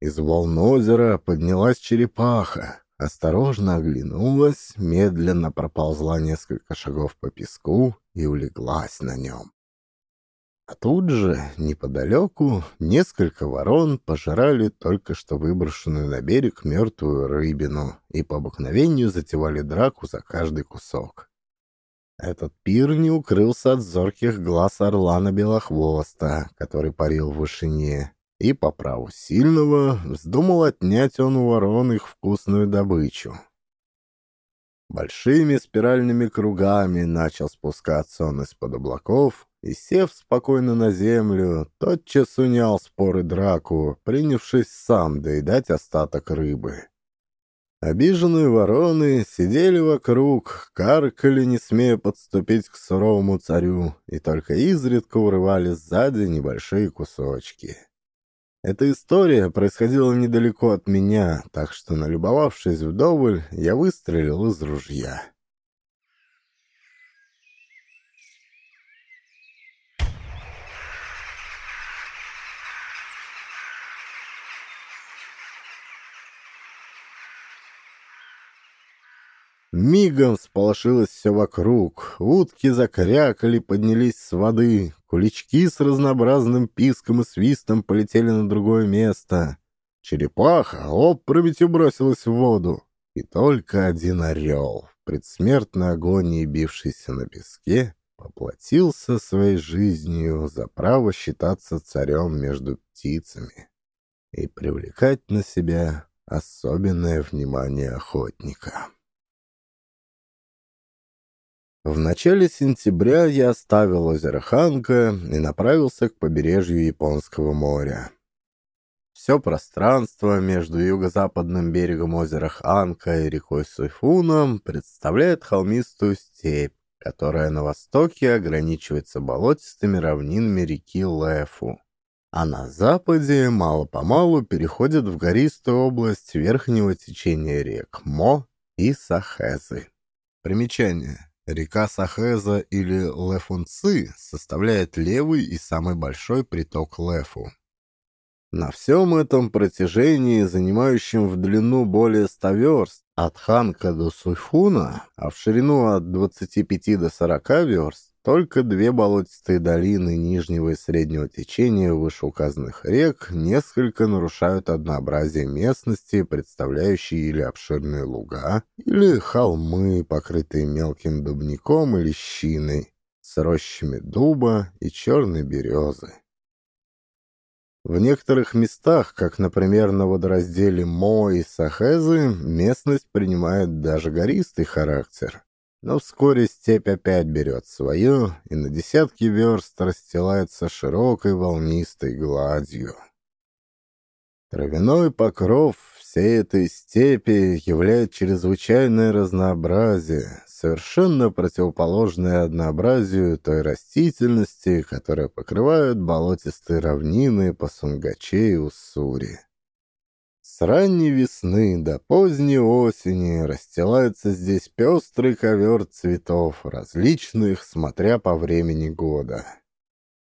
Из волн озера поднялась черепаха, осторожно оглянулась, медленно проползла несколько шагов по песку и улеглась на нем. А тут же, неподалеку, несколько ворон пожирали только что выброшенную на берег мертвую рыбину и по обыкновению затевали драку за каждый кусок. Этот пир не укрылся от зорких глаз орлана Белохвоста, который парил в вышине, и по праву сильного вздумал отнять он у ворон их вкусную добычу. Большими спиральными кругами начал спускаться он из-под облаков и, сев спокойно на землю, тотчас унял споры драку, принявшись сам доедать остаток рыбы. Обиженные вороны сидели вокруг, каркали, не смея подступить к суровому царю, и только изредка урывали сзади небольшие кусочки. Эта история происходила недалеко от меня, так что, налюбовавшись вдоволь, я выстрелил из ружья. Мигом сполошилось все вокруг. Утки закрякали, поднялись с воды. Кулички с разнообразным писком и свистом полетели на другое место. Черепаха опрометью бросилась в воду. И только один орел, предсмертной агонии бившийся на песке, поплатился своей жизнью за право считаться царем между птицами и привлекать на себя особенное внимание охотника. В начале сентября я оставил озеро Ханка и направился к побережью Японского моря. Все пространство между юго-западным берегом озера Ханка и рекой Суйфуном представляет холмистую степь, которая на востоке ограничивается болотистыми равнинами реки Лефу, а на западе мало-помалу переходит в гористую область верхнего течения рек Мо и Сахезы. Примечание. Река Сахеза или Лефунцы составляет левый и самый большой приток Лефу. На всем этом протяжении, занимающем в длину более 100 верст, от Ханка до Суйфуна, а в ширину от 25 до 40 верст, только две болотистые долины нижнего и среднего течения вышеуказанных рек несколько нарушают однообразие местности, представляющие или обширные луга, или холмы, покрытые мелким дубником или щиной, с рощами дуба и черной березы. В некоторых местах, как, например, на водоразделе Мо и Сахезы, местность принимает даже гористый характер. Но вскоре степь опять берет свое, и на десятки верст расстилается широкой волнистой гладью. Травяной покров всей этой степи являет чрезвычайное разнообразие, совершенно противоположное однообразию той растительности, которая покрывает болотистые равнины по Сунгаче и Уссури. С ранней весны до поздней осени расстилается здесь пестрый ковер цветов, различных, смотря по времени года.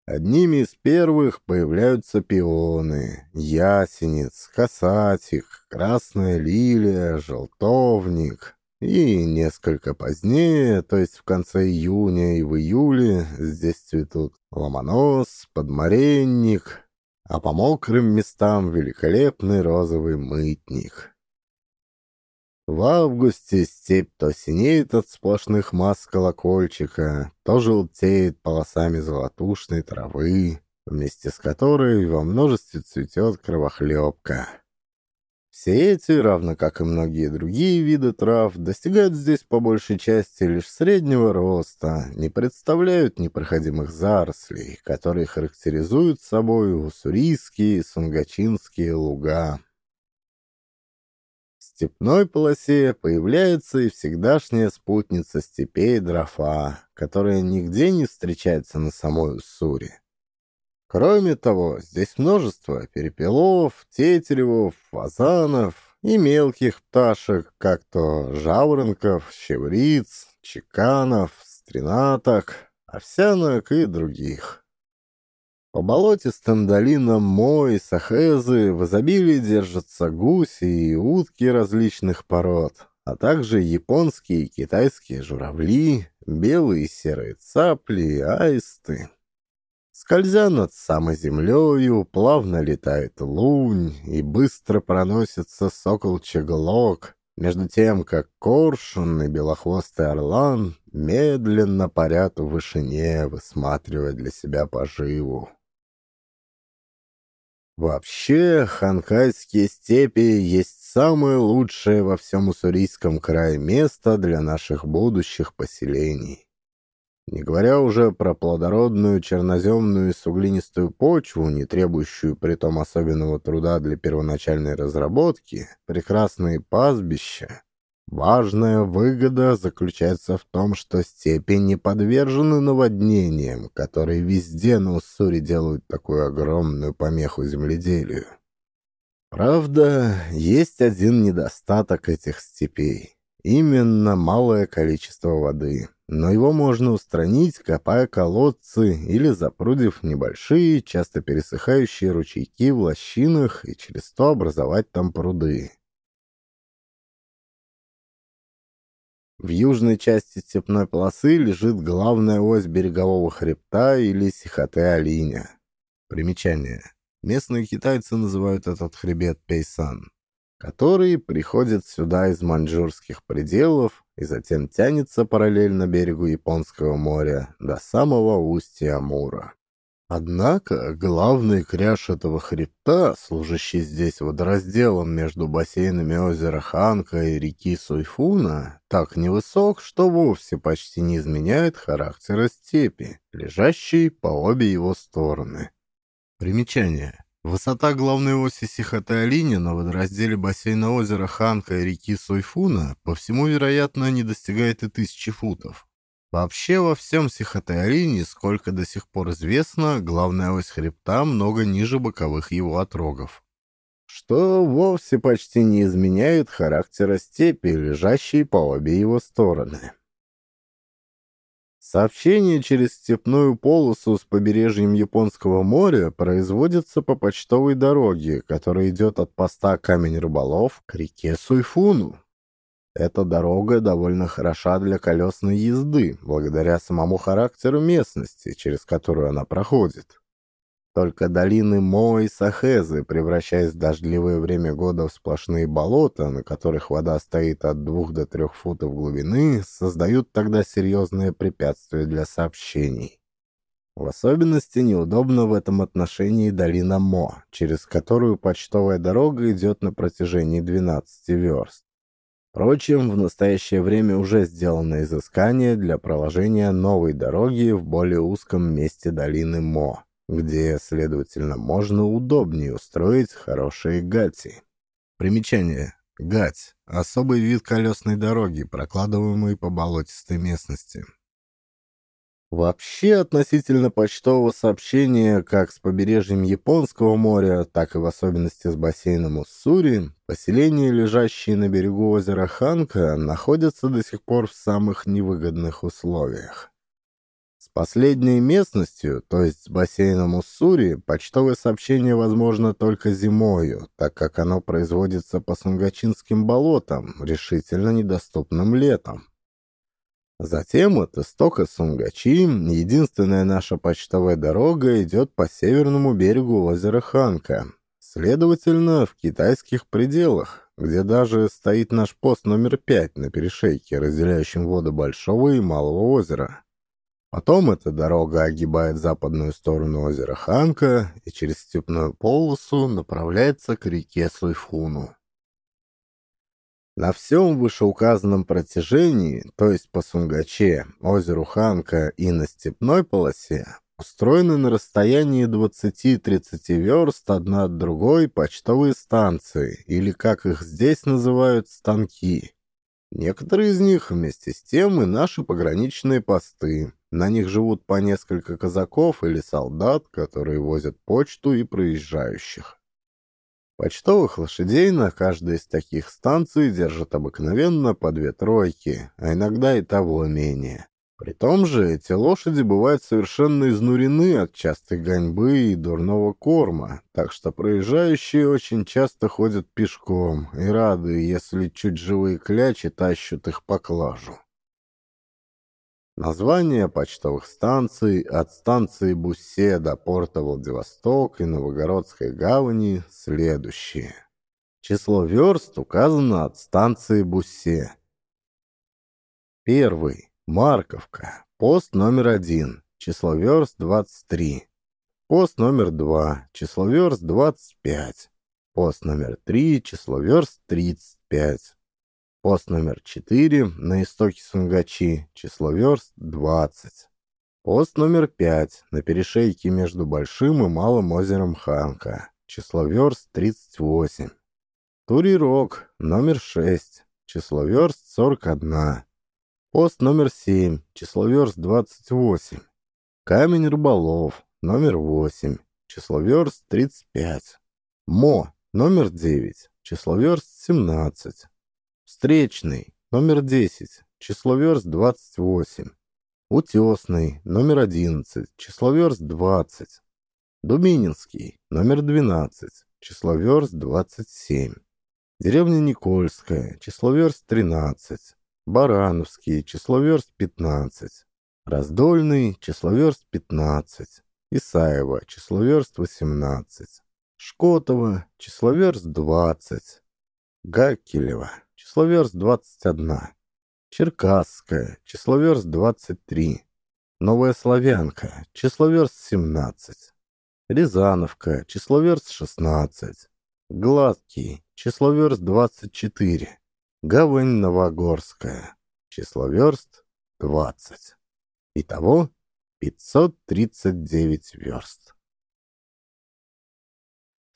Одними из первых появляются пионы, ясенец, касатик, красная лилия, желтовник. И несколько позднее, то есть в конце июня и в июле, здесь цветут ломонос, подмаренник, а по мокрым местам великолепный розовый мытник. В августе степь то синеет от сплошных масс колокольчика, то желтеет полосами золотушной травы, вместе с которой во множестве цветет кровохлебка. Все эти, равно как и многие другие виды трав, достигают здесь по большей части лишь среднего роста, не представляют непроходимых зарослей, которые характеризуют собой уссурийские и сунгачинские луга. В степной полосе появляется и всегдашняя спутница степей дрофа, которая нигде не встречается на самой Уссури. Кроме того, здесь множество перепелов, тетеревов, фазанов и мелких пташек, как то жаворонков, щевриц, чеканов, стренаток, овсянок и других. По болотистым долинам Мо и Сахезы в изобилии держатся гуси и утки различных пород, а также японские и китайские журавли, белые и серые цапли аисты. Скользя над самой землею, плавно летает лунь, и быстро проносится сокол-чеглок, между тем, как коршун и белохвостый орлан медленно парят в вышине, высматривая для себя поживу. Вообще, ханкайские степи есть самое лучшее во всем уссурийском крае место для наших будущих поселений. Не говоря уже про плодородную черноземную и суглинистую почву, не требующую притом особенного труда для первоначальной разработки, прекрасные пастбища. Важная выгода заключается в том, что степи не подвержены наводнениям, которые везде на Уссури делают такую огромную помеху земледелию. Правда, есть один недостаток этих степей. Именно малое количество воды но его можно устранить, копая колодцы или запрудив небольшие, часто пересыхающие ручейки в лощинах и через то образовать там пруды. В южной части степной полосы лежит главная ось берегового хребта или Сихоте-Алиня. Примечание. Местные китайцы называют этот хребет Пейсан который приходит сюда из маньчжурских пределов и затем тянется параллельно берегу Японского моря до самого устья Амура. Однако главный кряж этого хребта, служащий здесь водоразделом между бассейнами озера Ханка и реки Суйфуна, так невысок, что вовсе почти не изменяет характера степи, лежащей по обе его стороны. Примечание. Высота главной оси Сихотэ-Алини на водоразделе бассейна озера Ханка и реки Сойфуна по всему, вероятно, не достигает и тысячи футов. Вообще во всем Сихотэ-Алини, сколько до сих пор известно, главная ось хребта много ниже боковых его отрогов. Что вовсе почти не изменяет характера степи, лежащей по обе его стороны. Сообщение через степную полосу с побережьем Японского моря производится по почтовой дороге, которая идет от поста Камень Рыболов к реке Суйфуну. Эта дорога довольно хороша для колесной езды, благодаря самому характеру местности, через которую она проходит. Только долины Мо и Сахезы, превращаясь в дождливое время года в сплошные болота, на которых вода стоит от двух до трех футов глубины, создают тогда серьезное препятствие для сообщений. В особенности неудобно в этом отношении долина Мо, через которую почтовая дорога идет на протяжении 12 верст. Впрочем, в настоящее время уже сделано изыскание для проложения новой дороги в более узком месте долины Мо где, следовательно, можно удобнее устроить хорошие гати. Примечание. Гать – особый вид колесной дороги, прокладываемый по болотистой местности. Вообще, относительно почтового сообщения как с побережьем Японского моря, так и в особенности с бассейном Уссури, поселения, лежащие на берегу озера Ханка, находятся до сих пор в самых невыгодных условиях последней местностью, то есть с бассейном Уссури, почтовое сообщение возможно только зимою, так как оно производится по Сунгачинским болотам, решительно недоступным летом. Затем от истока Сунгачи единственная наша почтовая дорога идет по северному берегу озера Ханка, следовательно, в китайских пределах, где даже стоит наш пост номер пять на перешейке, разделяющем воды Большого и Малого озера. Потом эта дорога огибает западную сторону озера Ханка и через степную полосу направляется к реке Суйфуну. На всем вышеуказанном протяжении, то есть по Сунгаче, озеру Ханка и на степной полосе, устроены на расстоянии 20-30 верст одна от другой почтовые станции, или, как их здесь называют, станки. Некоторые из них вместе с тем и наши пограничные посты, на них живут по несколько казаков или солдат, которые возят почту и проезжающих. Почтовых лошадей на каждой из таких станций держат обыкновенно по две тройки, а иногда и того менее. При том же эти лошади бывают совершенно изнурены от частой гоньбы и дурного корма, так что проезжающие очень часто ходят пешком и рады, если чуть живые клячи тащат их поклажу. Названия почтовых станций от станции Буссе до порта Владивосток и Новогородской гавани следующие. Число верст указано от станции Буссе. Первый. Марковка. Пост номер один. Число верст 23. Пост номер два. Число верст 25. Пост номер три. Число верст 35. Пост номер 4 на истоке Сунгачи, число верст 20. Пост номер 5 на перешейке между Большим и Малым озером Ханка, число верст 38. Турирок, номер 6, число верст 41. Пост номер 7, число верст 28. Камень рыболов, номер 8, число верст 35. Мо, номер 9, число верст 17. Встречный, номер 10, число верст 28. Утесный, номер 11, число верст 20. Думининский, номер 12, число верст 27. Деревня Никольская, число верст 13. Барановский, число верст 15. Раздольный, число верст 15. Исаева, число верст 18. Шкотова, число верст 20. Гакелева, число верст 21. Черкасская, число верст 23. Новая Славянка, число верст 17. Рязановка, число верст 16. Гладкий, число верст 24. Гавань Новогорская, число верст 20. Итого 539 верст.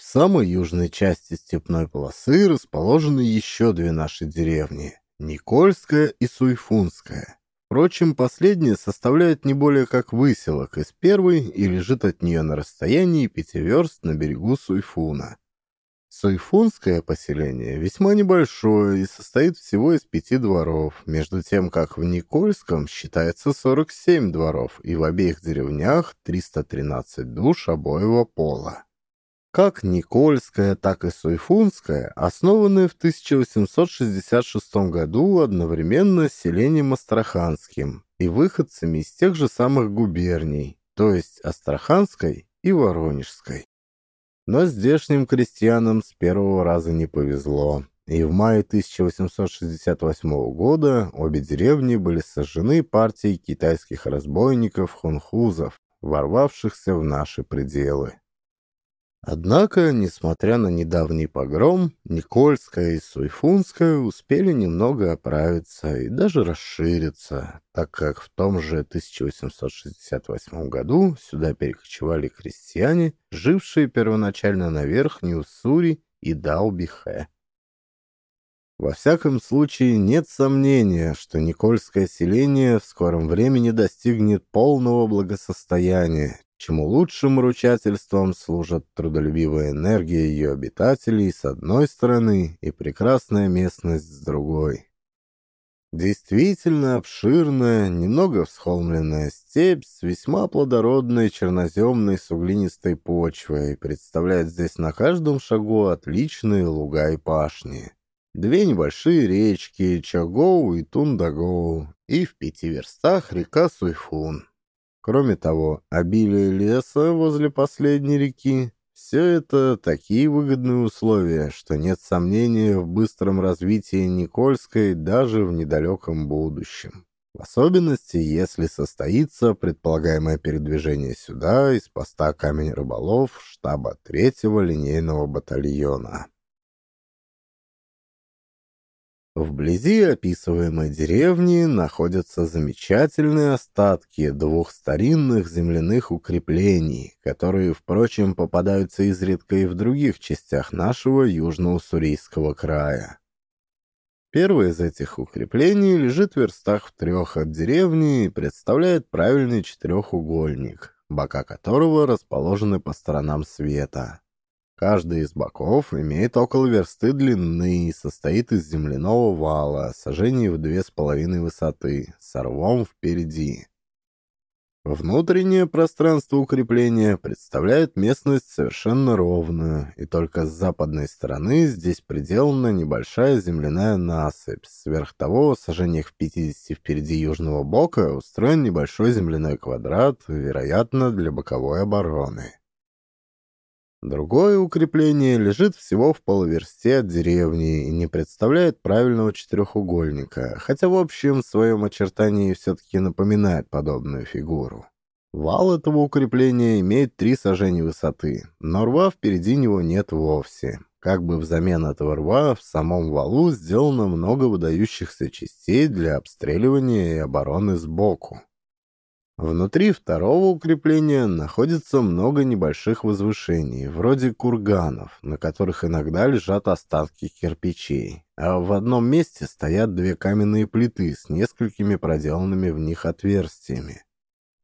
Самой южной части степной полосы расположены еще две наши деревни – Никольская и Суйфунская. Впрочем, последняя составляет не более как выселок из первой и лежит от нее на расстоянии пяти верст на берегу Суйфуна. Суйфунское поселение весьма небольшое и состоит всего из пяти дворов, между тем как в Никольском считается 47 дворов и в обеих деревнях 313 душ обоего пола. Как Никольская, так и Суйфунская основаны в 1866 году одновременно с селением Астраханским и выходцами из тех же самых губерний, то есть Астраханской и Воронежской. Но здешним крестьянам с первого раза не повезло, и в мае 1868 года обе деревни были сожжены партией китайских разбойников-хунхузов, ворвавшихся в наши пределы. Однако, несмотря на недавний погром, Никольская и Суйфунская успели немного оправиться и даже расшириться, так как в том же 1868 году сюда перекочевали крестьяне, жившие первоначально на Верхней Уссури и Даубихе. Во всяком случае, нет сомнения, что Никольское селение в скором времени достигнет полного благосостояния, чему лучшим ручательством служат трудолюбивая энергия ее обитателей с одной стороны и прекрасная местность с другой. Действительно обширная, немного всхолмленная степь с весьма плодородной черноземной суглинистой почвой представляет здесь на каждом шагу отличные луга и пашни. Две небольшие речки Чагоу и Тундагоу, и в пяти верстах река Суйфун. Кроме того, обилие леса возле последней реки – все это такие выгодные условия, что нет сомнения в быстром развитии Никольской даже в недалеком будущем. В особенности, если состоится предполагаемое передвижение сюда из поста Камень Рыболов штаба третьего линейного батальона. Вблизи описываемой деревни находятся замечательные остатки двух старинных земляных укреплений, которые, впрочем, попадаются изредка и в других частях нашего южно-уссурийского края. Первое из этих укреплений лежит в верстах в трех от деревни и представляет правильный четырехугольник, бока которого расположены по сторонам света. Каждый из боков имеет около версты длины и состоит из земляного вала, сажений в две с половиной высоты, с рвом впереди. Внутреннее пространство укрепления представляет местность совершенно ровную, и только с западной стороны здесь приделана небольшая земляная насыпь. Сверх того, в сажениях в 50 впереди южного бока устроен небольшой земляной квадрат, вероятно, для боковой обороны. Другое укрепление лежит всего в полуверсте от деревни и не представляет правильного четырехугольника, хотя в общем в своем очертании все-таки напоминает подобную фигуру. Вал этого укрепления имеет три сажения высоты, но рва впереди него нет вовсе. Как бы взамен этого рва в самом валу сделано много выдающихся частей для обстреливания и обороны сбоку. Внутри второго укрепления находится много небольших возвышений, вроде курганов, на которых иногда лежат остатки кирпичей, а в одном месте стоят две каменные плиты с несколькими проделанными в них отверстиями.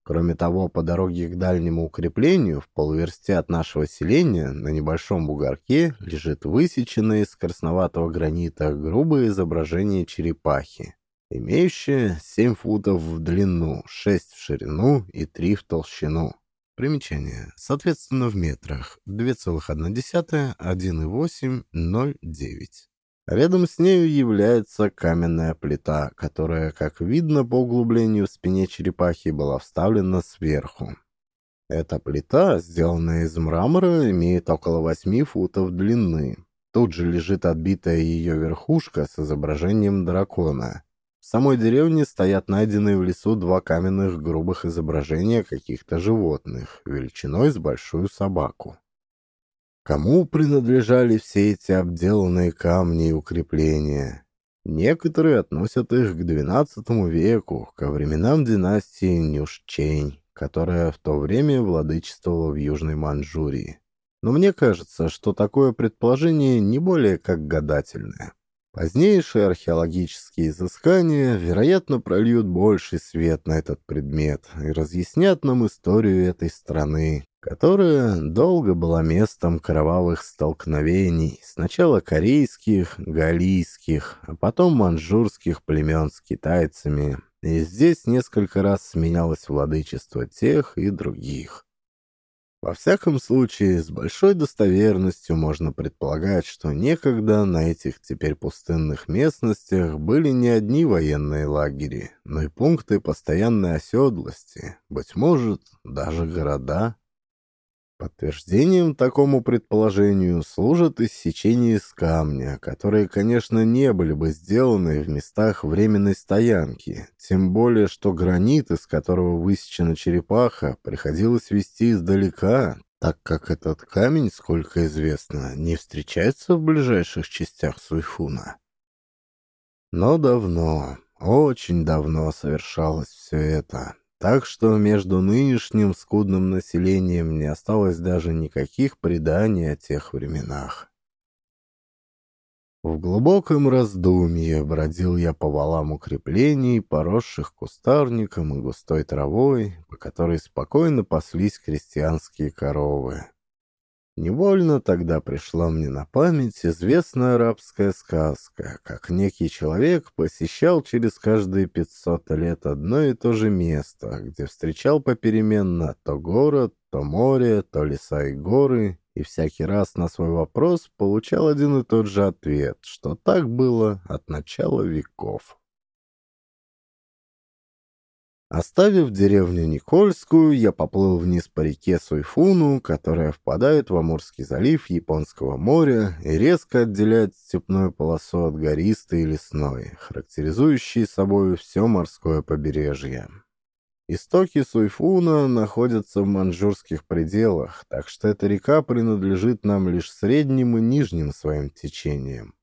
Кроме того, по дороге к дальнему укреплению, в полуверсте от нашего селения, на небольшом бугорке, лежит высеченное из красноватого гранита грубое изображение черепахи имеющая 7 футов в длину, 6 в ширину и 3 в толщину. Примечание. Соответственно, в метрах 2,1, 1,8, 0,9. Рядом с нею является каменная плита, которая, как видно по углублению в спине черепахи, была вставлена сверху. Эта плита, сделанная из мрамора, имеет около 8 футов длины. Тут же лежит отбитая ее верхушка с изображением дракона. В самой деревне стоят найденные в лесу два каменных грубых изображения каких-то животных, величиной с большую собаку. Кому принадлежали все эти обделанные камни и укрепления? Некоторые относят их к XII веку, ко временам династии Нюшчень, которая в то время владычествовала в Южной Манчжурии. Но мне кажется, что такое предположение не более как гадательное. Позднейшие археологические изыскания, вероятно, прольют больший свет на этот предмет и разъяснят нам историю этой страны, которая долго была местом кровавых столкновений, сначала корейских, галийских, а потом манчжурских племен с китайцами, и здесь несколько раз сменялось владычество тех и других. Во всяком случае, с большой достоверностью можно предполагать, что некогда на этих теперь пустынных местностях были не одни военные лагеря, но и пункты постоянной оседлости, быть может, даже города. Подтверждением такому предположению служат иссечения из камня, которые, конечно, не были бы сделаны в местах временной стоянки, тем более, что гранит, из которого высечена черепаха, приходилось везти издалека, так как этот камень, сколько известно, не встречается в ближайших частях Суйфуна. Но давно, очень давно совершалось все это. Так что между нынешним скудным населением не осталось даже никаких преданий о тех временах. В глубоком раздумье бродил я по валам укреплений, поросших кустарником и густой травой, по которой спокойно паслись крестьянские коровы. Невольно тогда пришла мне на память известная арабская сказка, как некий человек посещал через каждые пятьсот лет одно и то же место, где встречал попеременно то город, то море, то леса и горы, и всякий раз на свой вопрос получал один и тот же ответ, что так было от начала веков. Оставив деревню Никольскую, я поплыл вниз по реке Суйфуну, которая впадает в Амурский залив Японского моря и резко отделяет степную полосу от гористой и лесной, характеризующей собой все морское побережье. Истоки Суйфуна находятся в маньчжурских пределах, так что эта река принадлежит нам лишь средним и нижним своим течением.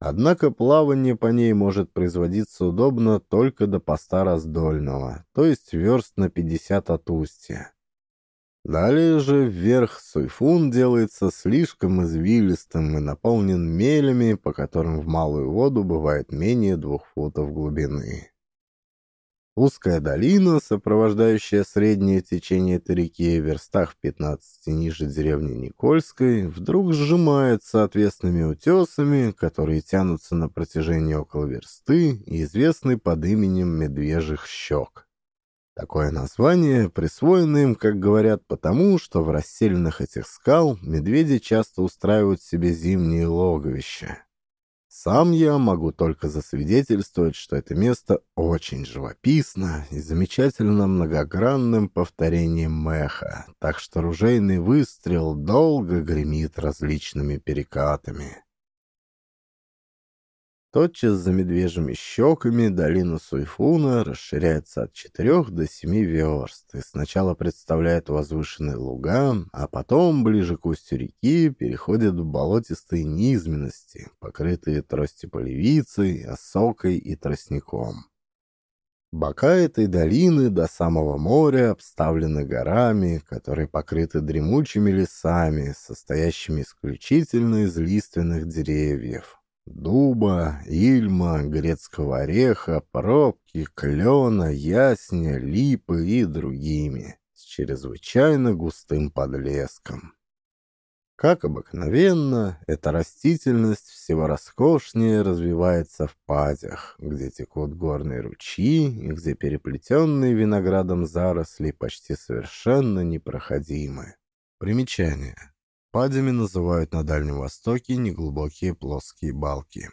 Однако плавание по ней может производиться удобно только до поста раздольного, то есть верст на 50 от устья. Далее же вверх Суйфун делается слишком извилистым и наполнен мелями, по которым в малую воду бывает менее двух футов глубины. Узкая долина, сопровождающая среднее течение этой реки в верстах в 15 ниже деревни Никольской, вдруг сжимается отвесными утесами, которые тянутся на протяжении около версты и известны под именем Медвежьих щек. Такое название присвоено им, как говорят, потому, что в расселенных этих скал медведи часто устраивают себе зимние логовища. Сам я могу только засвидетельствовать, что это место очень живописно и замечательно многогранным повторением меха, так что ружейный выстрел долго гремит различными перекатами. Тотчас за медвежьими щеками долина Суйфуна расширяется от четырех до семи верст и сначала представляет возвышенные луга, а потом, ближе к устью реки, переходит в болотистые низменности, покрытые тростеполевицей, осокой и тростником. Бока этой долины до самого моря обставлены горами, которые покрыты дремучими лесами, состоящими исключительно из лиственных деревьев, дуба, ильма, грецкого ореха, пробки, клена, ясня, липы и другими, с чрезвычайно густым подлеском. Как обыкновенно, эта растительность всего роскошнее развивается в падях, где текут горные ручьи и где переплетенные виноградом заросли почти совершенно непроходимы. Примечание. Падями называют на Дальнем Востоке неглубокие плоские балки.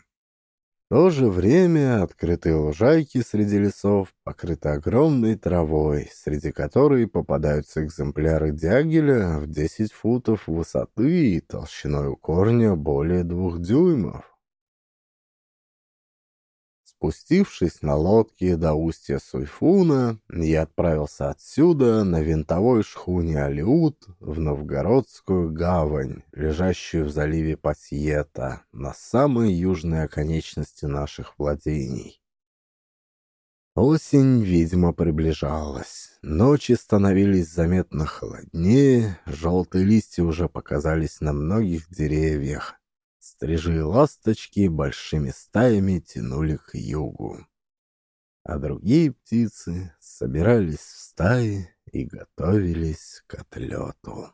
В то же время открытые лужайки среди лесов покрыты огромной травой, среди которой попадаются экземпляры дягеля в 10 футов высоты и толщиной у корня более двух дюймов. Спустившись на лодке до устья Суйфуна, я отправился отсюда на винтовой шхуне Алиут в Новгородскую гавань, лежащую в заливе Пасьета, на самой южной оконечности наших владений. Осень, видимо, приближалась. Ночи становились заметно холоднее, желтые листья уже показались на многих деревьях. Стрижи ласточки большими стаями тянули к югу. А другие птицы собирались в стаи и готовились к отлету.